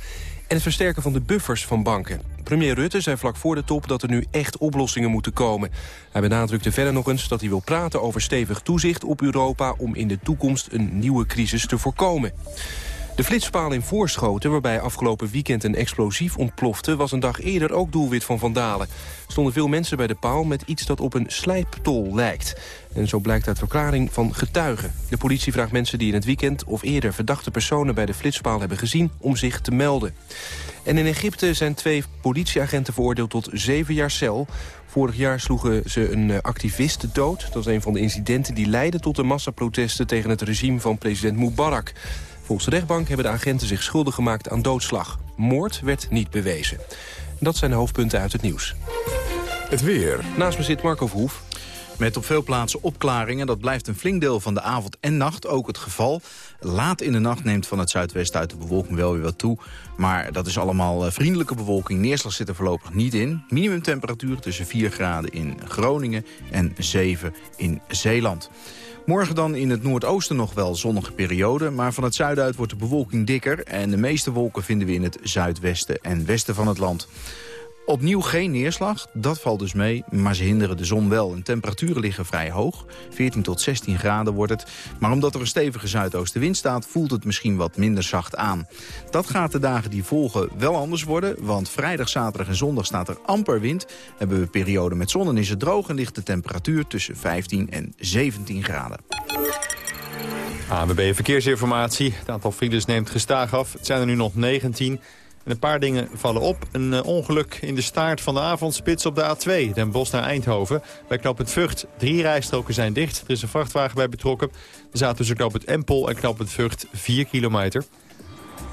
en het versterken van de buffers van banken. Premier Rutte zei vlak voor de top dat er nu echt oplossingen moeten komen. Hij benadrukte verder nog eens dat hij wil praten over stevig toezicht op Europa... om in de toekomst een nieuwe crisis te voorkomen. De flitspaal in Voorschoten, waarbij afgelopen weekend een explosief ontplofte... was een dag eerder ook doelwit van vandalen. Er stonden veel mensen bij de paal met iets dat op een slijptol lijkt. En zo blijkt uit verklaring van getuigen. De politie vraagt mensen die in het weekend of eerder verdachte personen... bij de flitspaal hebben gezien om zich te melden. En in Egypte zijn twee politieagenten veroordeeld tot zeven jaar cel. Vorig jaar sloegen ze een activist dood. Dat is een van de incidenten die leidden tot de massaprotesten... tegen het regime van president Mubarak. Volgens de rechtbank hebben de agenten zich schuldig gemaakt aan doodslag. Moord werd niet bewezen. Dat zijn de hoofdpunten uit het nieuws. Het weer. Naast me zit Marco Verhoef. Met op veel plaatsen opklaringen. Dat blijft een flink deel van de avond en nacht ook het geval. Laat in de nacht neemt van het zuidwesten uit de bewolking wel weer wat toe. Maar dat is allemaal eh, vriendelijke bewolking. Neerslag zit er voorlopig niet in. Minimumtemperatuur tussen 4 graden in Groningen en 7 in Zeeland. Morgen dan in het noordoosten nog wel zonnige periode... maar van het zuiden uit wordt de bewolking dikker... en de meeste wolken vinden we in het zuidwesten en westen van het land. Opnieuw geen neerslag, dat valt dus mee, maar ze hinderen de zon wel. En temperaturen liggen vrij hoog, 14 tot 16 graden wordt het. Maar omdat er een stevige zuidoostenwind staat, voelt het misschien wat minder zacht aan. Dat gaat de dagen die volgen wel anders worden, want vrijdag, zaterdag en zondag staat er amper wind. Hebben we periode met zon en is het droog en ligt de temperatuur tussen 15 en 17 graden. ANWB Verkeersinformatie. Het aantal files neemt gestaag af. Het zijn er nu nog 19. En een paar dingen vallen op. Een uh, ongeluk in de staart van de avondspits op de A2, Den Bosch naar Eindhoven. Bij knooppunt Vught, drie rijstroken zijn dicht. Er is een vrachtwagen bij betrokken. Er zaten tussen knooppunt Empel en knooppunt Vught 4 kilometer.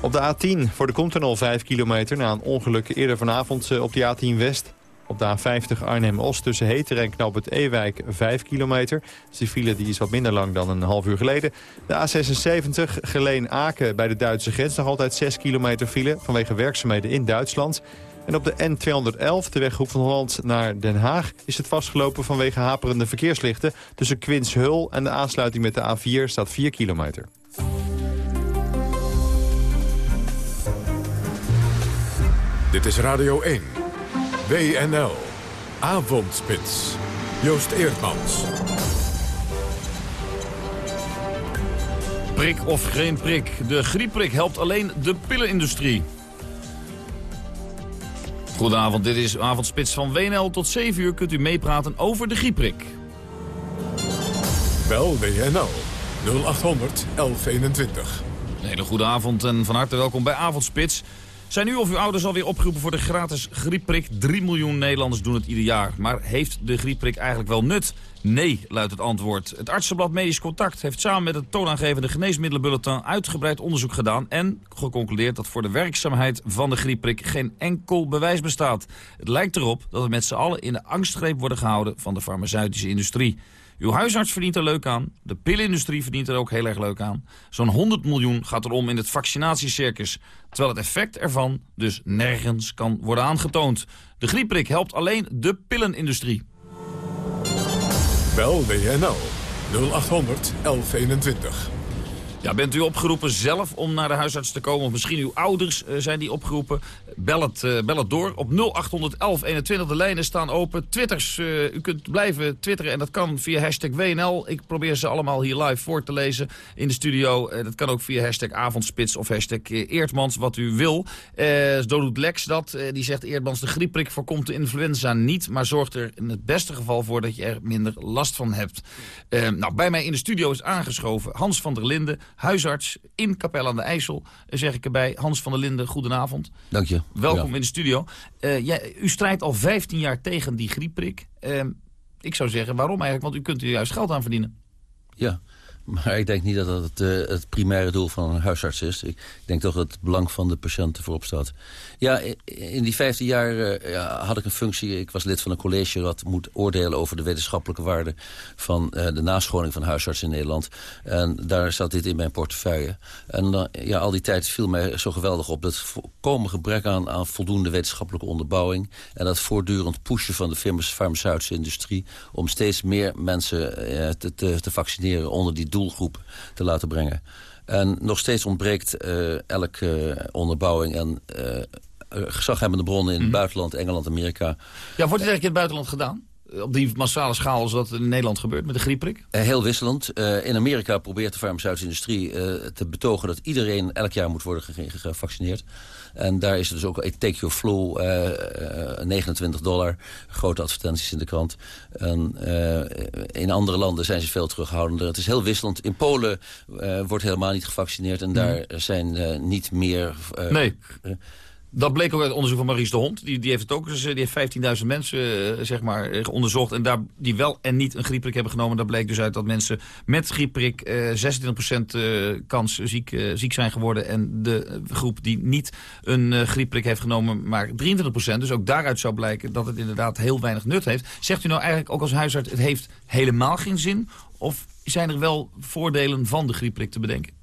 Op de A10 voor de Continental 5 kilometer na een ongeluk eerder vanavond uh, op de A10 West. Op de A50 Arnhem-Oost tussen Heter en Knoop het Ewijk 5 kilometer. Dus die file is wat minder lang dan een half uur geleden. De A76 Geleen-Aken bij de Duitse grens nog altijd 6 kilometer file... vanwege werkzaamheden in Duitsland. En op de N211, de weggroep van Holland naar Den Haag... is het vastgelopen vanwege haperende verkeerslichten. Tussen Quinshul en de aansluiting met de A4 staat 4 kilometer. Dit is Radio 1. WNL. Avondspits. Joost Eerdmans. Prik of geen prik. De griepprik helpt alleen de pillenindustrie. Goedenavond, dit is Avondspits van WNL. Tot 7 uur kunt u meepraten over de griepprik. Bel WNL 0800 1121. Een hele goede avond en van harte welkom bij Avondspits. Zijn u of uw ouders alweer opgeroepen voor de gratis griepprik? 3 miljoen Nederlanders doen het ieder jaar. Maar heeft de griepprik eigenlijk wel nut? Nee, luidt het antwoord. Het artsenblad Medisch Contact heeft samen met het toonaangevende geneesmiddelenbulletin uitgebreid onderzoek gedaan en geconcludeerd dat voor de werkzaamheid van de griepprik geen enkel bewijs bestaat. Het lijkt erop dat we met z'n allen in de angstgreep worden gehouden van de farmaceutische industrie. Uw huisarts verdient er leuk aan. De pillenindustrie verdient er ook heel erg leuk aan. Zo'n 100 miljoen gaat erom in het vaccinatiecircus. Terwijl het effect ervan dus nergens kan worden aangetoond. De griepprik helpt alleen de pillenindustrie. Bel WNL 0800 1121. Ja, bent u opgeroepen zelf om naar de huisarts te komen? Of misschien uw ouders uh, zijn die opgeroepen? Bel het, uh, bel het door. Op 0800 1121 de lijnen staan open. Twitters, uh, u kunt blijven twitteren en dat kan via hashtag WNL. Ik probeer ze allemaal hier live voor te lezen in de studio. dat kan ook via hashtag avondspits of hashtag Eertmans, wat u wil. zo doet Lex dat. die zegt Eertmans, de griepprik voorkomt de influenza niet... maar zorgt er in het beste geval voor dat je er minder last van hebt. nou, bij mij in de studio is aangeschoven Hans van der Linden huisarts in Capelle aan de IJssel. zeg ik erbij. Hans van der Linden, goedenavond. Dank je. Welkom in de studio. Jij, u strijdt al 15 jaar tegen die griepprik. Uh, ik zou zeggen, waarom eigenlijk? Want u kunt er juist geld aan verdienen. Ja, maar ik denk niet dat dat het, uh, het primaire doel van een huisarts is. Ik denk toch dat het belang van de patiënt voorop staat. Ja, in die 15 jaar uh, ja, had ik een functie. Ik was lid van een college dat moet oordelen over de wetenschappelijke waarde... van uh, de nascholing van huisartsen in Nederland. En daar zat dit in mijn portefeuille. En ja, al die tijd viel mij zo geweldig op... dat volkomen gebrek aan, aan voldoende wetenschappelijke onderbouwing... en dat voortdurend pushen van de farmaceutische industrie... om steeds meer mensen te, te, te vaccineren onder die doelgroep te laten brengen. En nog steeds ontbreekt uh, elke uh, onderbouwing en uh, gezaghebbende bronnen in het mhm. buitenland, Engeland, Amerika. Ja, wordt dit eigenlijk in het buitenland gedaan? op die massale schaal als dat in Nederland gebeurt met de griepprik? heel wisselend. in Amerika probeert de farmaceutische industrie te betogen... dat iedereen elk jaar moet worden gevaccineerd. En daar is dus ook Take Your Flu, 29 dollar. Grote advertenties in de krant. En in andere landen zijn ze veel terughoudender. Het is heel wisselend. In Polen wordt helemaal niet gevaccineerd. En daar mhm. zijn niet meer... nee. Dat bleek ook uit onderzoek van Maurice de Hond. Die, die heeft het ook dus, die heeft 15.000 mensen uh, zeg maar, uh, onderzocht. En daar, die wel en niet een griepprik hebben genomen. Daar bleek dus uit dat mensen met griepprik uh, 26% kans ziek, ziek zijn geworden. En de groep die niet een griepprik heeft genomen, maar 23%. Dus ook daaruit zou blijken dat het inderdaad heel weinig nut heeft. Zegt u nou eigenlijk ook als huisarts, het heeft helemaal geen zin? Of zijn er wel voordelen van de griepprik te bedenken?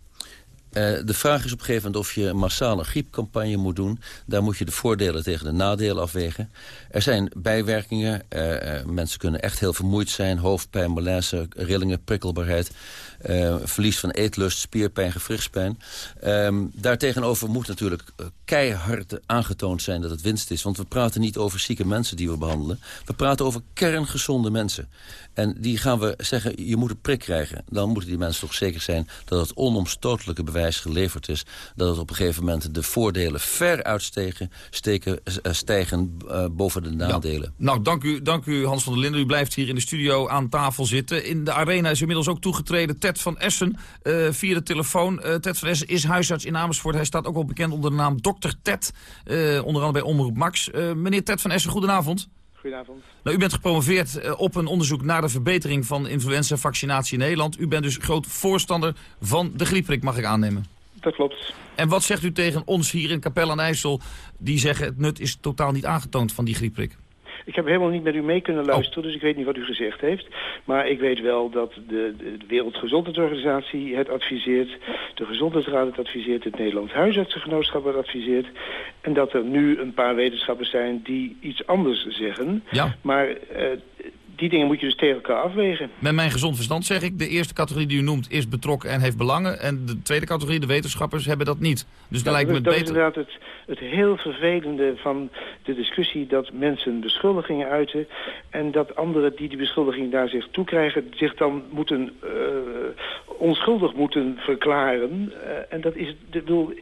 Uh, de vraag is op een gegeven moment of je een massale griepcampagne moet doen. Daar moet je de voordelen tegen de nadelen afwegen. Er zijn bijwerkingen. Uh, uh, mensen kunnen echt heel vermoeid zijn. Hoofdpijn, malaise, rillingen, prikkelbaarheid. verlies van eetlust, spierpijn, gewrichtspijn. Um, daartegenover moet natuurlijk keihard aangetoond zijn dat het winst is. Want we praten niet over zieke mensen die we behandelen. We praten over kerngezonde mensen. En die gaan we zeggen, je moet een prik krijgen. Dan moeten die mensen toch zeker zijn dat het onomstotelijke bewijs geleverd is. Dat het op een gegeven moment de voordelen ver uitstegen, steken, eh, stijgen uh, boven de nadelen. Nou, dank u, dank u Hans van der Linden. U blijft hier in de studio aan tafel zitten. In de arena is inmiddels ook toegetreden Ted van Essen uh, via de telefoon. Ted van Essen is huisarts in Amersfoort. Hij staat ook wel bekend onder de naam Dr. Ted. onder andere bij Omroep Max. meneer Ted van Essen, goedenavond. Goedenavond. Nou, u bent gepromoveerd eh, op een onderzoek naar de verbetering van influenza-vaccinatie in Nederland. U bent dus groot voorstander van de griepprik, mag ik aannemen? Dat klopt. En wat zegt u tegen ons hier in Capelle aan IJssel... die zeggen het nut is totaal niet aangetoond van die griepprik? Ik heb helemaal niet met u mee kunnen luisteren, dus ik weet niet wat u gezegd heeft. Maar ik weet wel dat de, de Wereldgezondheidsorganisatie het adviseert, de Gezondheidsraad het adviseert, het Nederlands Huisartsengenootschap het adviseert. En dat er nu een paar wetenschappers zijn die iets anders zeggen. Ja. Maar uh, die dingen moet je dus tegen elkaar afwegen. Met mijn gezond verstand zeg ik, de eerste categorie die u noemt is betrokken en heeft belangen. En de tweede categorie, de wetenschappers, hebben dat niet. Dus dat lijkt me dat beter. Dat is inderdaad het, het heel vervelende van de discussie dat mensen beschuldigingen uiten. En dat anderen die die beschuldiging daar zich toekrijgen, zich dan moeten uh, onschuldig moeten verklaren. Uh, en dat is, bedoel,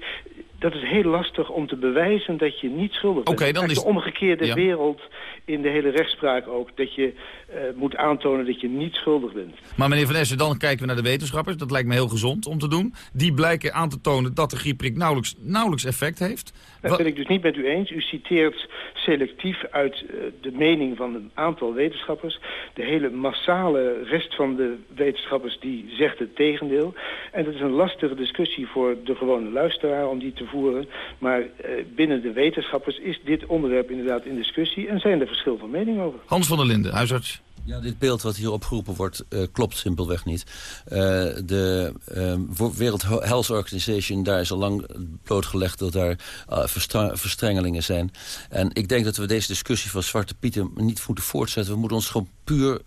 dat is heel lastig om te bewijzen dat je niet schuldig bent. Oké, dan is is- de omgekeerde Ja. wereld in de hele rechtspraak ook. Dat je eh, moet aantonen dat je niet schuldig bent. Maar meneer Van Essen, dan kijken we naar de wetenschappers. Dat lijkt me heel gezond om te doen. Die blijken aan te tonen dat de griepprik nauwelijks, nauwelijks effect heeft. Dat ben ik dus niet met u eens. U citeert selectief uit eh, de mening van een aantal wetenschappers. De hele massale rest van de wetenschappers die zegt het tegendeel. En dat is een lastige discussie voor de gewone luisteraar om die te voeren. Maar eh, binnen de wetenschappers is dit onderwerp inderdaad in discussie en zijn er verschil van mening over. Hans van der Linden, huisarts. Ja, dit beeld wat hier opgeroepen wordt, eh, klopt simpelweg niet. Eh, de ehm, Wo- World Health Organization, daar is al lang blootgelegd dat daar eh, verstrengelingen zijn. En ik denk dat we deze discussie van Zwarte Pieten niet moeten voortzetten. We moeten ons gewoon puur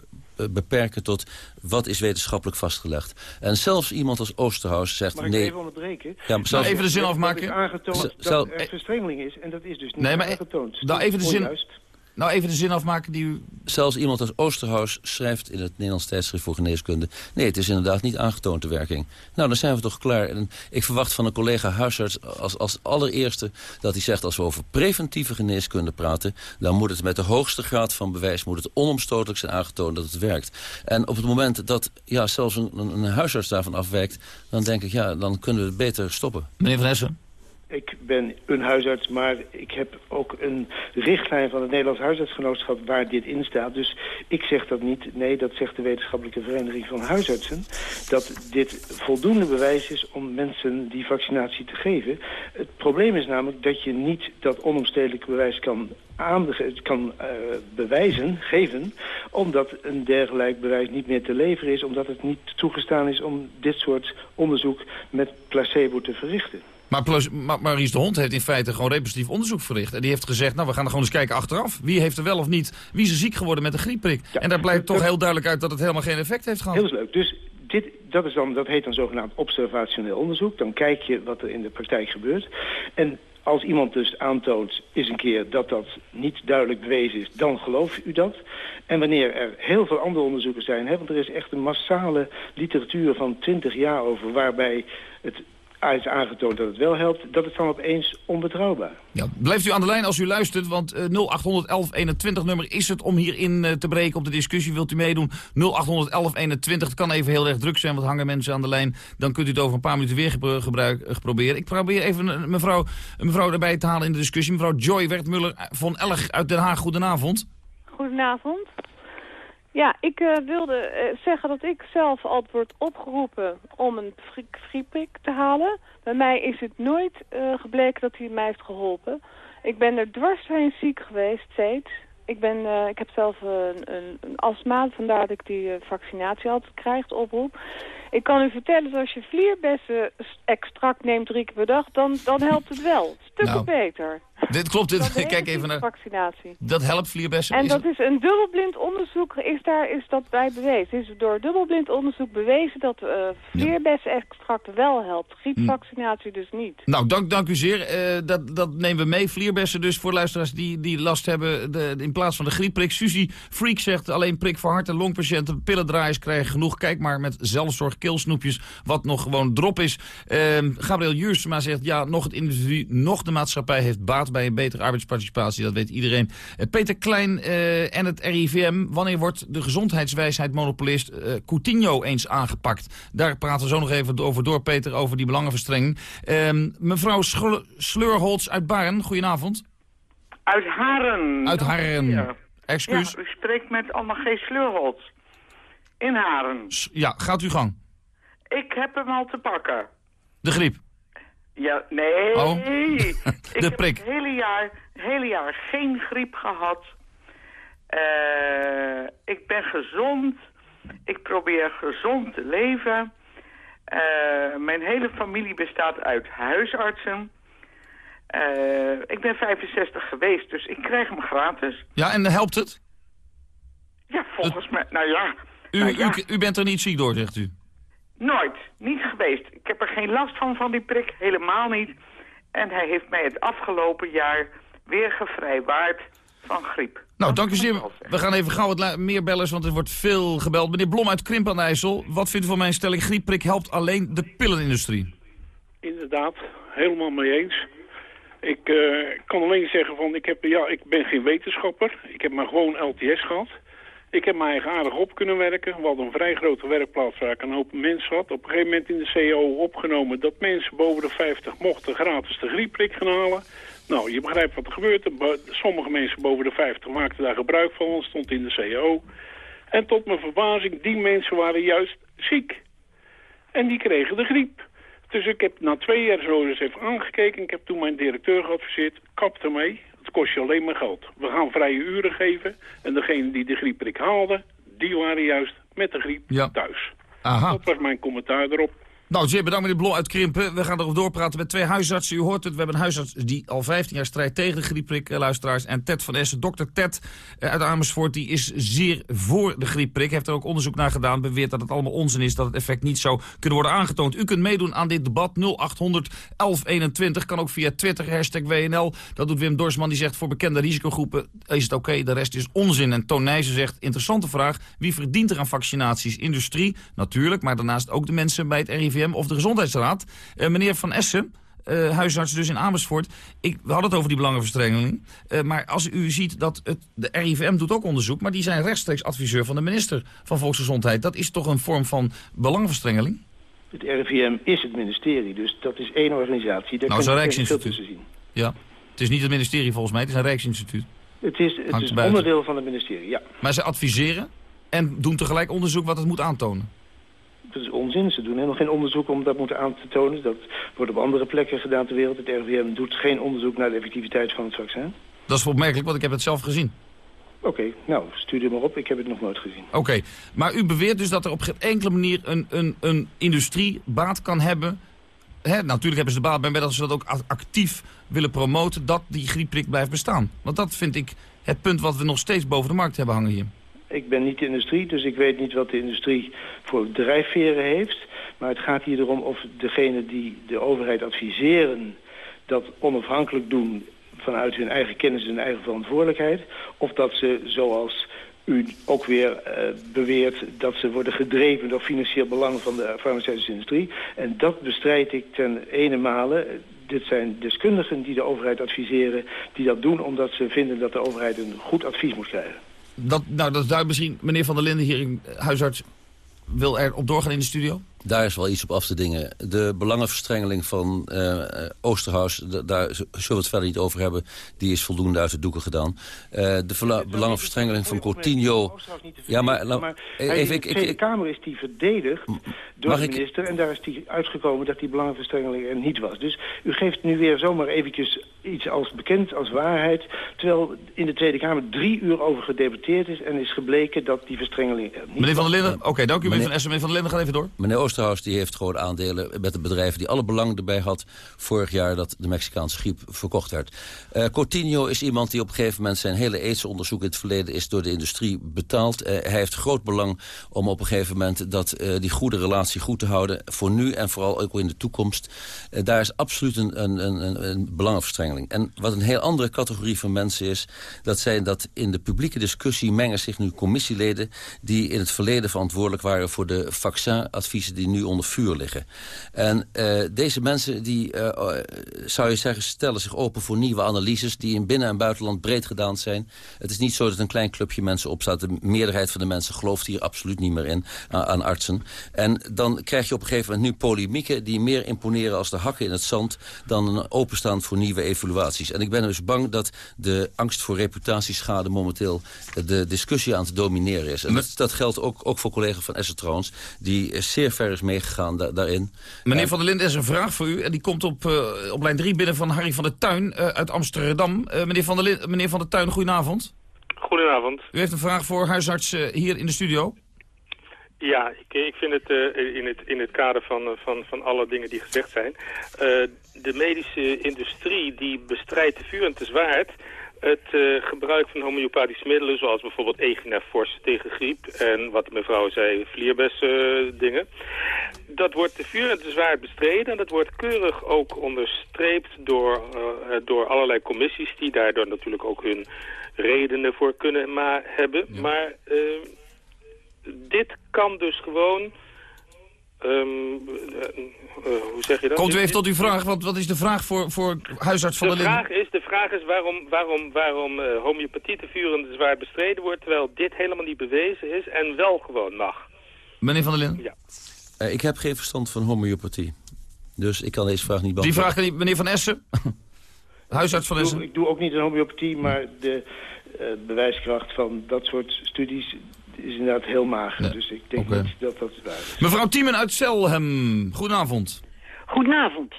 beperken tot wat is wetenschappelijk vastgelegd. En zelfs iemand als Oosterhuis zegt Mag ik nee. even onderbreken? Ja, maar zelfs- even de zin Dat afmaken. is aangetoond Z- dat er verstrengeling is en dat is dus niet Nee, maar- aangetoond. Nou, even de zin, Onjuist. Nou, even de zin afmaken die u... Zelfs iemand als Oosterhuis schrijft in het Nederlands tijdschrift voor geneeskunde... nee, het is inderdaad niet aangetoond de werking. Nou, dan zijn we toch klaar. En ik verwacht van een collega huisarts als, als allereerste... dat hij zegt, als we over preventieve geneeskunde praten... dan moet het met de hoogste graad van bewijs... moet het onomstotelijk zijn aangetoond dat het werkt. En op het moment dat ja, zelfs een, een, een huisarts daarvan afwijkt... dan denk ik, ja, dan kunnen we het beter stoppen. Meneer Van Essen. Ik ben een huisarts, maar ik heb ook een richtlijn van het Nederlands Huisartsgenootschap waar dit in staat. Dus ik zeg dat niet. Nee, dat zegt de wetenschappelijke vereniging van huisartsen. Dat dit voldoende bewijs is om mensen die vaccinatie te geven. Het probleem is namelijk dat je niet dat onomstedelijke bewijs kan kan eh, bewijzen, geven, omdat een dergelijk bewijs niet meer te leveren is, omdat het niet toegestaan is om dit soort onderzoek met placebo te verrichten. Maar Plus- Ma- Maurice de Hond heeft in feite gewoon representatief onderzoek verricht. En die heeft gezegd, nou we gaan er gewoon eens kijken achteraf. Wie heeft er wel of niet, wie is er ziek geworden met de griepprik? en daar blijkt toch heel duidelijk uit dat het helemaal geen effect heeft gehad. Heel leuk. Dus dit, dat, is dan, dat heet dan zogenaamd observationeel onderzoek. Dan kijk je wat er in de praktijk gebeurt. En als iemand dus aantoont eens een keer dat dat niet duidelijk bewezen is, dan gelooft u dat. En wanneer er heel veel andere onderzoeken zijn, hè, want er is echt een massale literatuur van 20 jaar over waarbij het is aangetoond dat het wel helpt, dat is dan opeens onbetrouwbaar. Ja, blijft u aan de lijn als u luistert, want eh 0811 21 nummer is het om hierin eh, te breken op de discussie. Wilt u meedoen? 0811 21, het kan even heel erg druk zijn, want hangen mensen aan de lijn. Dan kunt u het over een paar minuten weer gebru- gebruik, eh, proberen. Ik probeer even een mevrouw, een mevrouw erbij te halen in de discussie. Mevrouw Joy Wertmuller van Elg uit Den Haag, goedenavond. Goedenavond. Ja, ik eh, wilde eh, zeggen dat ik zelf altijd word opgeroepen om een fri- griepprik te halen. Bij mij is het nooit eh, gebleken dat hij mij heeft geholpen. Ik ben er dwars doorheen ziek geweest, steeds. Ik, ben, ik heb zelf een, een, een astma, vandaar dat ik die vaccinatie altijd krijg, oproep. Ik kan u vertellen dat als je vlierbessen-extract neemt drie keer per dag, dan, dan helpt het wel. Stukken Nou, beter. Dit klopt, dit, *laughs* kijk even naar... vaccinatie. Dat helpt vlierbessen. En Is dat is een dubbelblind onderzoek, is daar is dat bij bewezen. is door dubbelblind onderzoek bewezen dat uh, vleerbessenextract wel helpt. Griepvaccinatie dus niet. Nou, dank, dank u zeer. Eh, dat, dat nemen we mee. Vlierbessen dus voor luisteraars die, die last hebben de, in plaats van de griepprik. Suzy Freak zegt alleen prik voor hart- en longpatiënten. Pillendraaiers krijgen genoeg. Kijk maar met zelfzorg keelsnoepjes wat nog gewoon drop is. Ehm, Gabriel Juursma zegt ja, nog het individu, nog de maatschappij heeft baat bij een betere arbeidsparticipatie. Dat weet iedereen. Eh, Peter Klein eh, en het RIVM. Wanneer wordt de gezondheidswijsheid monopolist eh, Coutinho eens aangepakt? Daar praten we zo nog even over door, Peter, over die belangenverstrenging. Ehm, mevrouw Schul- Sleurholz uit Baren, goedenavond. Uit Haren. Uit Haren. Ja. Excuus. Ja, u spreekt met Anne G. Sleurholz. In Haren. Ja, gaat uw gang. Ik heb hem al te pakken. De griep. Ja, nee. Oh. ik *laughs* De prik. heb het hele jaar, hele jaar geen griep gehad. Eh, ik ben gezond. Ik probeer gezond te leven. Eh, mijn hele familie bestaat uit huisartsen. Eh, ik ben 65 geweest, dus ik krijg hem gratis. Ja, en helpt het? Ja, volgens mij. Nou ja, U, nou ja, u, u bent er niet ziek door, zegt u. nooit. Niet geweest. Ik heb er geen last van, van die prik. Helemaal niet. En hij heeft mij het afgelopen jaar weer gevrijwaard van griep. Nou, dank u zeer. We gaan even gauw wat meer bellers, want er wordt veel gebeld. Meneer Blom uit Krimp aan de IJssel. Wat vindt u van mijn stelling? Griepprik helpt alleen de pillenindustrie. inderdaad. Helemaal mee eens. Ik eh, kan alleen zeggen van, ik, heb, ja, ik ben geen wetenschapper. Ik heb maar gewoon LTS gehad. Ik heb eigen aardig op kunnen werken. We hadden een vrij grote werkplaats waar ik een hoop mensen had. Op een gegeven moment in de CO opgenomen dat mensen boven de 50 mochten gratis de griepprik gaan halen. Nou, je begrijpt wat er gebeurt. Sommige mensen boven de 50 maakten daar gebruik van, stond in de CO. En tot mijn verbazing, die mensen waren juist ziek. En die kregen de griep. Dus ik heb na twee jaar zo eens even aangekeken. Ik heb toen mijn directeur geadviseerd, kap ermee. Het kost je alleen maar geld. We gaan vrije uren geven. En degene die de griepprik haalde, die waren juist met de griep thuis. Aha. Dat was mijn commentaar erop. Nou, zeer bedankt meneer Blom uit Krimpen. We gaan erover doorpraten met twee huisartsen. U hoort het, we hebben een huisarts die al 15 jaar strijdt tegen de griepprik, eh, luisteraars. En Ted van Essen, dokter Ted eh, uit Amersfoort, die is zeer voor de griepprik. Heeft er ook onderzoek naar gedaan, beweert dat het allemaal onzin is, dat het effect niet zou kunnen worden aangetoond. U kunt meedoen aan dit debat 0800 1121, kan ook via Twitter, hashtag WNL. Dat doet Wim Dorsman, die zegt voor bekende risicogroepen is het oké, de rest is onzin. En Toon Nijzen zegt, interessante vraag, wie verdient er aan vaccinaties? Industrie, natuurlijk, maar daarnaast ook de mensen bij het RIVM of de Gezondheidsraad. Uh, meneer Van Essen, uh, huisarts dus in Amersfoort. Ik, we hadden het over die belangenverstrengeling. Uh, maar als u ziet dat het, de RIVM doet ook onderzoek... maar die zijn rechtstreeks adviseur van de minister van Volksgezondheid. Dat is toch een vorm van belangenverstrengeling? Het RIVM is het ministerie, dus dat is één organisatie. Daar nou, zo'n Rijksinstituut. Zien. Ja, het is niet het ministerie volgens mij, het is een Rijksinstituut. Het is, het is onderdeel van het ministerie, ja. Maar ze adviseren en doen tegelijk onderzoek wat het moet aantonen? Dat is onzin. Ze doen helemaal geen onderzoek om dat moeten aan te tonen. Dat wordt op andere plekken gedaan ter wereld. Het RIVM doet geen onderzoek naar de effectiviteit van het vaccin. Dat is opmerkelijk, want ik heb het zelf gezien. Oké, nou, stuur het maar op. Ik heb het nog nooit gezien. Oké, maar u beweert dus dat er op geen enkele manier een, een, een industrie baat kan hebben... Hè, natuurlijk hebben ze de baat bij, dat ze dat ook actief willen promoten... dat die griepprik blijft bestaan. Want dat vind ik het punt wat we nog steeds boven de markt hebben hangen hier. Ik ben niet de industrie, dus ik weet niet wat de industrie voor drijfveren heeft. Maar het gaat hier erom of degene die de overheid adviseren... dat onafhankelijk doen vanuit hun eigen kennis en eigen verantwoordelijkheid... of dat ze, zoals u ook weer uh, beweert... dat ze worden gedreven door financieel belang van de farmaceutische industrie. En dat bestrijd ik ten ene male dit zijn deskundigen die de overheid adviseren... die dat doen omdat ze vinden dat de overheid een goed advies moet krijgen dat, nou, dat duidt misschien meneer Van der Linden hier, huisarts, wil er op doorgaan in de studio? Daar is wel iets op af te dingen. De belangenverstrengeling van uh, Oosterhuis, daar zullen we het verder niet over hebben. Die is voldoende uit de doeken gedaan. Uh, de belangenverstrengeling van Coutinho... Ja, maar, maar even, ik, de Kamer is die verdedigd door de minister... en daar is die uitgekomen dat die belangenverstrengeling er niet was. Dus u geeft nu weer zomaar eventjes iets als bekend, als waarheid... terwijl in de Tweede Kamer drie uur over gedebatteerd is... en is gebleken dat die verstrengeling er niet Meneer Van der Linden, oké, dank u meneer. Meneer Van der Linden, gaat even door. Meneer Oosterhuis die heeft gewoon aandelen met de bedrijven... die alle belang erbij had vorig jaar dat de Mexicaanse griep verkocht werd. Uh, Coutinho is iemand die op een gegeven moment... zijn hele aids-onderzoek in het verleden is door de industrie betaald. Uh, hij heeft groot belang om op een gegeven moment... dat uh, die goede relatie goed te houden voor nu en vooral ook in de toekomst. daar is absoluut een, een, een, een belangenverstrengeling. En wat een heel andere categorie van mensen is... dat zijn dat in de publieke discussie mengen zich nu commissieleden... die in het verleden verantwoordelijk waren voor de vaccinadviezen die nu onder vuur liggen. En uh, deze mensen, die, uh, zou je zeggen, stellen zich open voor nieuwe analyses... die in binnen- en buitenland breed gedaan zijn. Het is niet zo dat een klein clubje mensen opstaat. De meerderheid van de mensen gelooft hier absoluut niet meer in, aan, aan artsen. En dan krijg je op een gegeven moment nu polemieken... die meer imponeren als de hakken in het zand... dan een openstaan voor nieuwe evaluaties. En ik ben dus bang dat de angst voor reputatieschade... momenteel de discussie aan het domineren is. En dat, dat geldt ook, ook voor collega van trouwens... die zeer ver is meegegaan daarin. Meneer Van der Linden, is een vraag voor u. En die komt op, uh, op lijn 3 binnen van Harry van der Tuin uh, uit Amsterdam. Uh, meneer, van der Linden, meneer Van der Tuin, goedenavond. Goedenavond. U heeft een vraag voor huisarts hier in de studio. Ja, ik, ik vind het, in het in het kader van, van, van alle dingen die gezegd zijn... de medische industrie die bestrijdt te vuur en te zwaard het uh, gebruik van homeopathische middelen, zoals bijvoorbeeld Eginafors tegen griep en wat de mevrouw zei, vlierbes uh, dingen. Dat wordt te vuur en te zwaar bestreden en dat wordt keurig ook onderstreept door, uh, door allerlei commissies die daardoor natuurlijk ook hun redenen voor kunnen maar hebben. Maar dit kan dus gewoon Ehm, eh, eh, hoe zeg je dat? Komt u even tot uw vraag, want wat is de vraag voor, voor huisarts van de, de vraag is, De vraag is waarom, waarom, waarom uh, homeopathie te vuur zwaar bestreden wordt... terwijl dit helemaal niet bewezen is en wel gewoon mag. Meneer Van der Linden? Ja. ik heb geen verstand van homeopathie. Dus ik kan deze vraag niet beantwoorden. Die vraag kan meneer Van Essen? *laughs* Huisarts van Essen? Ik doe, ook niet een homeopathie, maar de bewijskracht van dat soort studies is inderdaad heel mager. Dus ik denk niet dat dat waar is. Mevrouw Tiemen uit Zelhem, goedenavond. Goedenavond.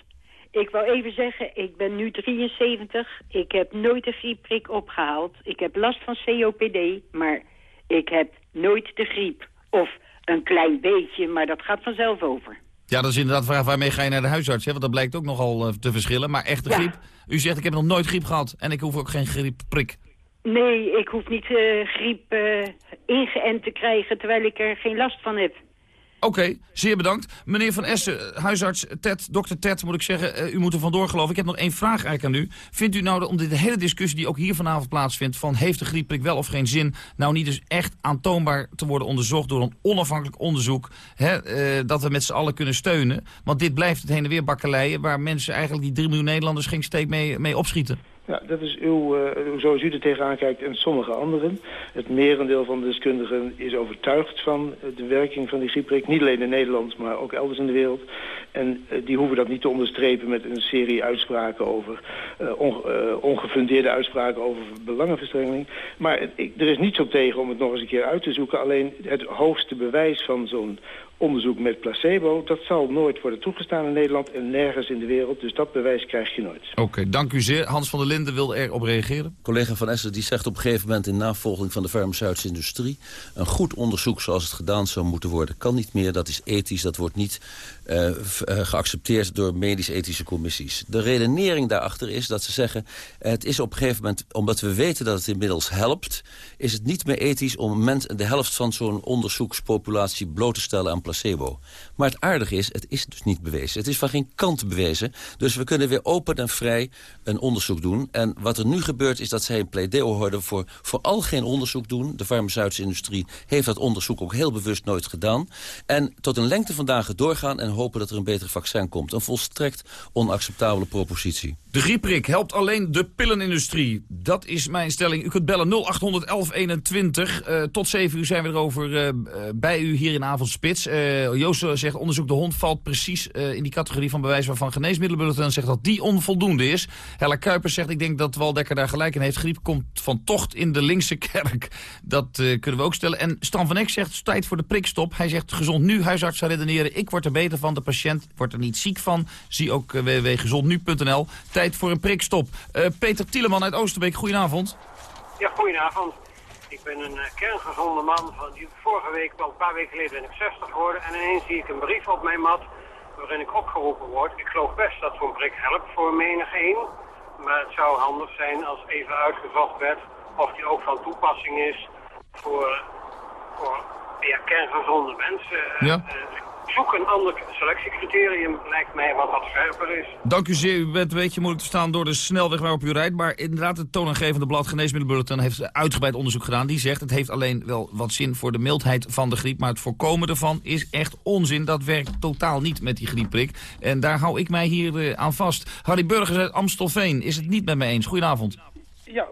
Ik wou even zeggen, ik ben nu 73. Ik heb nooit de griepprik opgehaald. Ik heb last van COPD, maar ik heb nooit de griep. Of een klein beetje, maar dat gaat vanzelf over. Ja, dat is inderdaad vraag waarmee ga je naar de huisarts, hè? want dat blijkt ook nogal uh, te verschillen. Maar echt de griep, u zegt ik heb nog nooit griep gehad en ik hoef ook geen griepprik. Nee, ik hoef niet uh, griep uh, ingeënt te krijgen terwijl ik er geen last van heb. Oké, zeer bedankt. Meneer Van Essen, huisarts Ted, dokter Ted, moet ik zeggen, u moet er vandoor geloven. Ik heb nog één vraag eigenlijk aan u. Vindt u nou, om de hele discussie die ook hier vanavond plaatsvindt... van heeft de griepprik wel of geen zin... nou niet dus echt aantoonbaar te worden onderzocht door een onafhankelijk onderzoek... Hè, dat we met z'n allen kunnen steunen? Want dit blijft het heen en weer bakkeleien... waar mensen eigenlijk die 3 miljoen Nederlanders geen steek mee, mee opschieten. Ja, dat is uw, uh, zoals u er tegenaan kijkt en sommige anderen. Het merendeel van de deskundigen is overtuigd van de werking van die griepprik. Niet alleen in Nederland, maar ook elders in de wereld. En uh, die hoeven dat niet te onderstrepen met een serie uitspraken over... On, ongefundeerde uitspraken over belangenverstrengeling. Maar ik, er is niets op tegen om het nog eens een keer uit te zoeken. Alleen het hoogste bewijs van zo'n onderzoek met placebo... dat zal nooit worden toegestaan in Nederland en nergens in de wereld. Dus dat bewijs krijg je nooit. Oké, dank u zeer. Hans van der Linden wilde erop reageren. Collega Van Essen die zegt op een gegeven moment in navolging van de farmaceutische industrie... een goed onderzoek zoals het gedaan zou moeten worden kan niet meer. Dat is ethisch, dat wordt niet uh, uh, geaccepteerd door medisch-ethische commissies. De redenering daarachter is dat ze zeggen... het is op een gegeven moment, omdat we weten dat het inmiddels helpt... is het niet meer ethisch om de helft van zo'n onderzoekspopulatie bloot te stellen aan placebo. Maar het aardige is, het is dus niet bewezen. Het is van geen kant bewezen. Dus we kunnen weer open en vrij een onderzoek doen. En wat er nu gebeurt is dat zij een pleidooi hoorden voor vooral geen onderzoek doen. De farmaceutische industrie heeft dat onderzoek ook heel bewust nooit gedaan. En tot een lengte van dagen doorgaan en hopen dat er een beter vaccin komt. Een volstrekt onacceptabele propositie. De griepprik helpt alleen de pillenindustrie. Dat is mijn stelling. U kunt bellen 0800 1121. Uh, tot 7 uur zijn we erover uh, bij u hier in Avondspits. Uh, Joost zegt onderzoek de hond valt precies in die categorie van bewijs waarvan geneesmiddelenbulletin zegt dat die onvoldoende is. Hella Kuipers zegt ik denk dat Waldekker daar gelijk in heeft. Griep komt van tocht in de linkse kerk. Dat kunnen we ook stellen. En Stan van Eck zegt tijd voor de prikstop. Hij zegt gezond nu huisarts redeneren. Ik word er beter van. De patiënt wordt er niet ziek van. Zie ook www.gezondnu.nl tijd voor een prikstop. Uh, Peter Tieleman uit Oosterbeek, goedenavond. Ja, goedenavond. Ik ben een uh, kerngezonde man. Van, die, vorige week, wel een paar weken geleden, ben ik 60 geworden. En ineens zie ik een brief op mijn mat waarin ik opgeroepen word. Ik geloof best dat zo'n prik helpt voor menig een. Maar het zou handig zijn als even uitgezocht werd of die ook van toepassing is voor, voor ja, kerngezonde mensen. Ja. Uh, zoek een ander selectiecriterium, lijkt mij wat wat scherper is. Dank u zeer. U bent een beetje moeilijk te staan door de snelweg waarop u rijdt. Maar inderdaad, het toonaangevende blad Geneesmiddelbulletin heeft uitgebreid onderzoek gedaan. Die zegt, het heeft alleen wel wat zin voor de mildheid van de griep. Maar het voorkomen ervan is echt onzin. Dat werkt totaal niet met die griepprik. En daar hou ik mij hier uh, aan vast. Harry Burgers uit Amstelveen is het niet met mij eens. Goedenavond. Ja,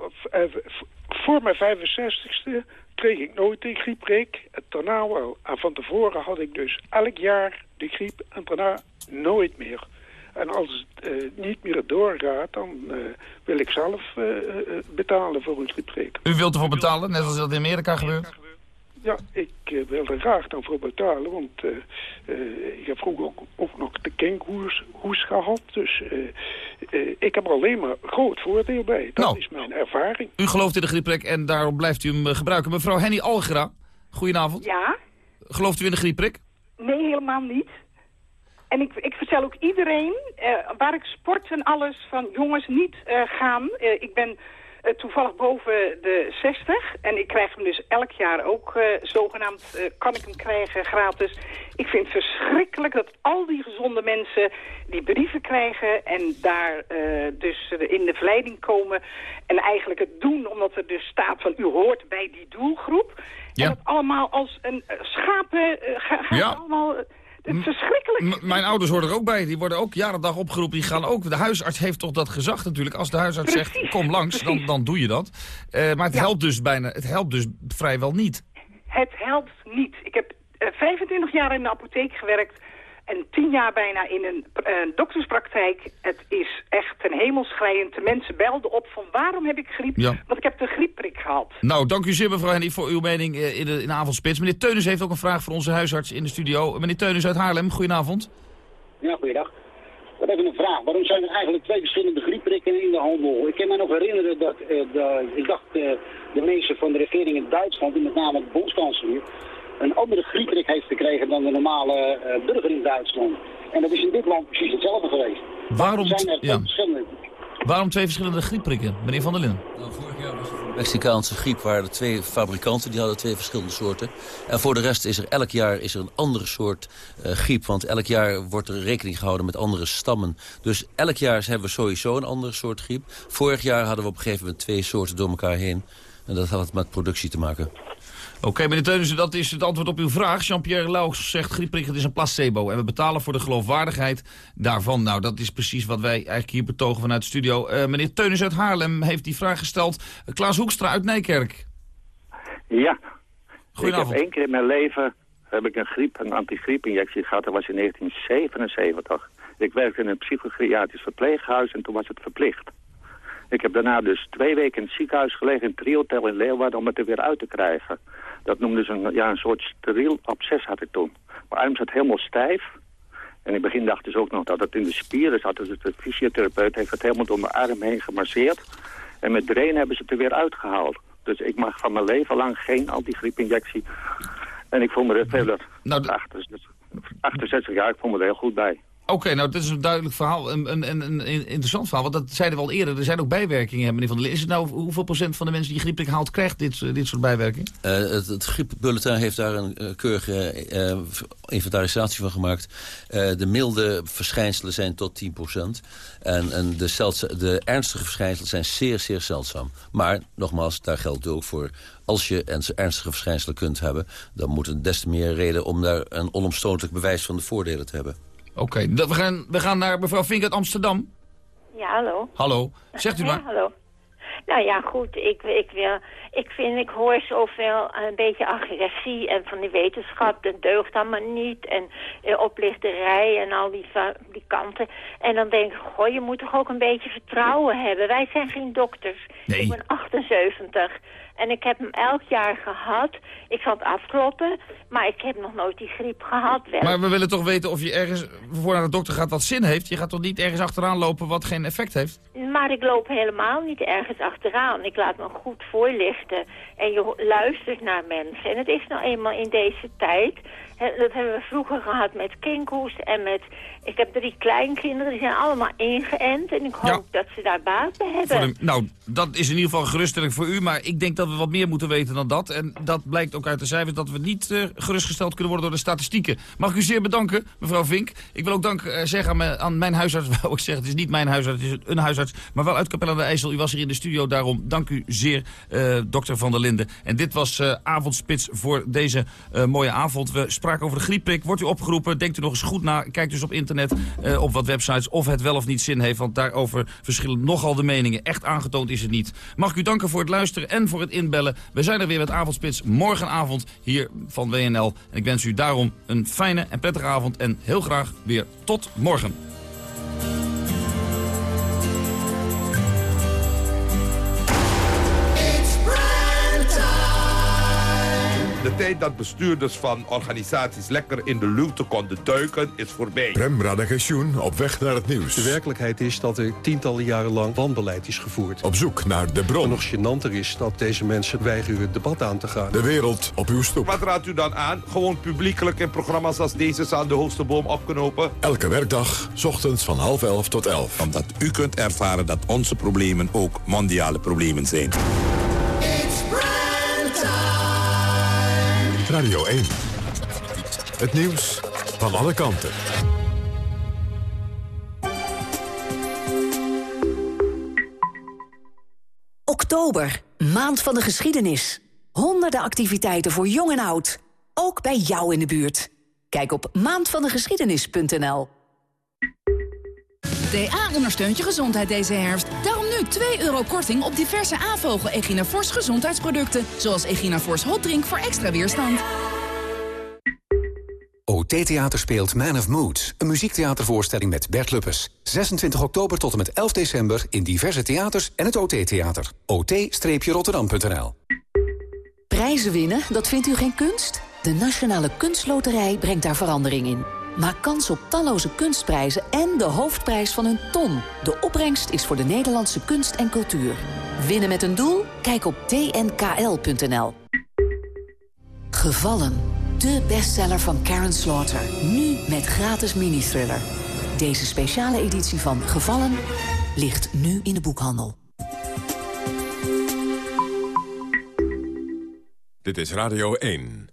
voor mijn 65ste kreeg ik nooit de griepprik. En daarna wel. En van tevoren had ik dus elk jaar de griep en daarna nooit meer. En als het uh, niet meer doorgaat, dan uh, wil ik zelf uh, betalen voor een griepprik. U wilt ervoor betalen, net als dat in Amerika gebeurt? Ja, ik wil er graag dan voor betalen, want ik heb vroeger ook, ook nog de kinkhoes gehad. Dus ik heb er alleen maar groot voordeel bij. Dat nou, is mijn ervaring. U gelooft in de griepprik en daarom blijft u hem gebruiken. Mevrouw Henny Algera, goedenavond. Ja? Gelooft u in de griepprik? Nee, helemaal niet. En ik, ik vertel ook iedereen, uh, waar ik sport en alles, van jongens niet uh, gaan. Uh, ik ben toevallig boven de 60 en ik krijg hem dus elk jaar ook zogenaamd, kan ik hem krijgen gratis. Ik vind het verschrikkelijk dat al die gezonde mensen die brieven krijgen en daar dus in de verleiding komen. En eigenlijk het doen omdat er dus staat van u hoort bij die doelgroep. Ja. En dat allemaal als een schapen, gaan ja. allemaal Het is verschrikkelijk. M- mijn ouders horen er ook bij. Die worden ook jaren dag opgeroepen. Die gaan ook. De huisarts heeft toch dat gezag natuurlijk. Als de huisarts zegt, kom langs, dan, dan doe je dat. Eh, maar het, helpt dus bijna, het helpt dus vrijwel niet. Het helpt niet. Ik heb eh, 25 jaar in de apotheek gewerkt en 10 jaar bijna in een eh, dokterspraktijk. Het is echt ten hemel schrijend. De mensen belden op van waarom heb ik griep? Ja. Want ik heb de griepprik gehad. Nou, dank u zeer mevrouw Henny voor uw mening eh, in de, in de avondspits. Meneer Teunis heeft ook een vraag voor onze huisarts in de studio. Meneer Teunis uit Haarlem, goedenavond. Ja, goeiedag. Ik heb even een vraag. Waarom zijn er eigenlijk twee verschillende griepprikken in de handel? Ik kan me nog herinneren dat, eh, de, ik dacht, de minister van de regering in Duitsland, en met name de bondskanselier, een andere griepprik heeft gekregen dan de normale eh, burger in Duitsland. En dat is in dit land precies hetzelfde geweest. Waarom, zijn er twee ja. verschillende? Waarom twee verschillende griepprikken, meneer Van der Linden? Mexicaanse griep waren er twee fabrikanten, die hadden twee verschillende soorten. En voor de rest is er elk jaar is er een andere soort eh, griep. Want elk jaar wordt er rekening gehouden met andere stammen. Dus elk jaar hebben we sowieso een andere soort griep. Vorig jaar hadden we op een gegeven moment twee soorten door elkaar heen. En dat had met productie te maken. Oké, meneer Teunissen, dat is het antwoord op uw vraag. Jean-Pierre Laux zegt griepprik, het is een placebo. En we betalen voor de geloofwaardigheid daarvan. Nou, dat is precies wat wij eigenlijk hier betogen vanuit de studio. Eh, meneer Teunis uit Haarlem heeft die vraag gesteld. Klaas Hoekstra uit Nijkerk. Ja. Goedenavond. Ik heb één keer in mijn leven heb ik een griep, een antigriepinjectie gehad. Dat was in 1977. Ik werkte in een psychiatrisch verpleeghuis en toen was het verplicht. Ik heb daarna dus twee weken in het ziekenhuis gelegen in het Triotel in Leeuwarden om het er weer uit te krijgen. Dat noemden ze een, ja, een soort steriel absces had ik toen. Mijn arm zat helemaal stijf. En in het begin dachten ze ook nog dat het in de spieren zat. Dus de fysiotherapeut heeft het helemaal door mijn arm heen gemasseerd. En met drain hebben ze het er weer uitgehaald. Dus ik mag van mijn leven lang geen antigriepinjectie. En ik voel me er veel... Nou, 68 jaar, ik voel me er heel goed bij. Oké, nou, dat is een duidelijk verhaal. Een, een, een, interessant verhaal, want dat zeiden we al eerder. Er zijn ook bijwerkingen, meneer Van der Lee. Is het nou hoeveel procent van de mensen die griepprik haalt... krijgt dit, dit soort bijwerkingen? Uh, het, het griepbulletin heeft daar een uh, keurige inventarisatie van gemaakt. de milde verschijnselen zijn tot 10%. En, en de, de ernstige verschijnselen zijn zeer, zeer zeldzaam. Maar, nogmaals, daar geldt ook voor... als je ernstige verschijnselen kunt hebben... dan moet er des te meer reden om daar een onomstotelijk bewijs van de voordelen te hebben. Oké, okay, we, gaan, we gaan naar mevrouw Vink uit Amsterdam. Ja, hallo. Hallo, zegt u maar. Ja, hallo. Nou ja, goed, ik, ik, wil, ik vind, ik hoor zoveel een beetje agressie en van die wetenschap, dat deugt allemaal niet. En eh, oplichterij en al die, die kanten. En dan denk ik, goh, je moet toch ook een beetje vertrouwen hebben. Wij zijn geen dokters. Nee. Ik ben 78 en ik heb hem elk jaar gehad. Ik zal het afkloppen, maar ik heb nog nooit die griep gehad. Wel. Maar we willen toch weten of je ergens voor naar de dokter gaat wat zin heeft? Je gaat toch niet ergens achteraan lopen wat geen effect heeft? Maar ik loop helemaal niet ergens achteraan. Ik laat me goed voorlichten. En je luistert naar mensen. En het is nou eenmaal in deze tijd... Dat hebben we vroeger gehad met kinkhoest en met... Ik heb drie kleinkinderen, die zijn allemaal ingeënt. En ik hoop ja. dat ze daar baat bij hebben. De, nou, dat is in ieder geval geruststelling voor u. Maar ik denk dat we wat meer moeten weten dan dat. En dat blijkt ook uit de cijfers dat we niet uh, gerustgesteld kunnen worden door de statistieken. Mag ik u zeer bedanken, mevrouw Vink. Ik wil ook dank uh, zeggen aan mijn, aan mijn huisarts. *laughs* Wou ik zeggen, het is niet mijn huisarts, het is een huisarts. Maar wel uit Capelle aan de IJssel. U was hier in de studio, daarom dank u zeer, uh, dokter Van der Linden. En dit was avondspits voor deze mooie avond. We spraken over de griepprik. Wordt u opgeroepen, denkt u nog eens goed na. Kijk dus op internet, uh, op wat websites, of het wel of niet zin heeft. Want daarover verschillen nogal de meningen. Echt aangetoond is het niet. Mag ik u danken voor het luisteren en voor het inbellen. We zijn er weer met Avondspits morgenavond hier van WNL. En ik wens u daarom een fijne en prettige avond. En heel graag weer tot morgen. Tijd dat bestuurders van organisaties lekker in de luwte konden duiken is voorbij. Prem Radagensjoen op weg naar het nieuws. De werkelijkheid is dat er tientallen jaren lang wanbeleid is gevoerd. Op zoek naar de bron. En nog gênanter is dat deze mensen weigeren het debat aan te gaan. De wereld op uw stoep. Wat raadt u dan aan? Gewoon publiekelijk in programma's als deze aan de hoogste boom opknopen? Elke werkdag, s ochtends van half elf tot elf. Omdat u kunt ervaren dat onze problemen ook mondiale problemen zijn. Radio 1. Het nieuws van alle kanten. Oktober, maand van de geschiedenis. Honderden activiteiten voor jong en oud. Ook bij jou in de buurt. Kijk op maandvandegeschiedenis.nl. DA ondersteunt je gezondheid deze herfst. Daarom nu 2 euro korting op diverse A-vogel Eginafors gezondheidsproducten. Zoals Eginafors Hot Drink voor extra weerstand. OT Theater speelt Man of Moods. Een muziektheatervoorstelling met Bert Luppes. 26 oktober tot en met 11 december in diverse theaters en het OT Theater. ot-rotterdam.nl Prijzen winnen, dat vindt u geen kunst? De Nationale Kunstloterij brengt daar verandering in. Maak kans op talloze kunstprijzen en de hoofdprijs van een ton. De opbrengst is voor de Nederlandse kunst en cultuur. Winnen met een doel? Kijk op tnkl.nl. Gevallen. De bestseller van Karen Slaughter. Nu met gratis mini-thriller. Deze speciale editie van Gevallen ligt nu in de boekhandel. Dit is Radio 1.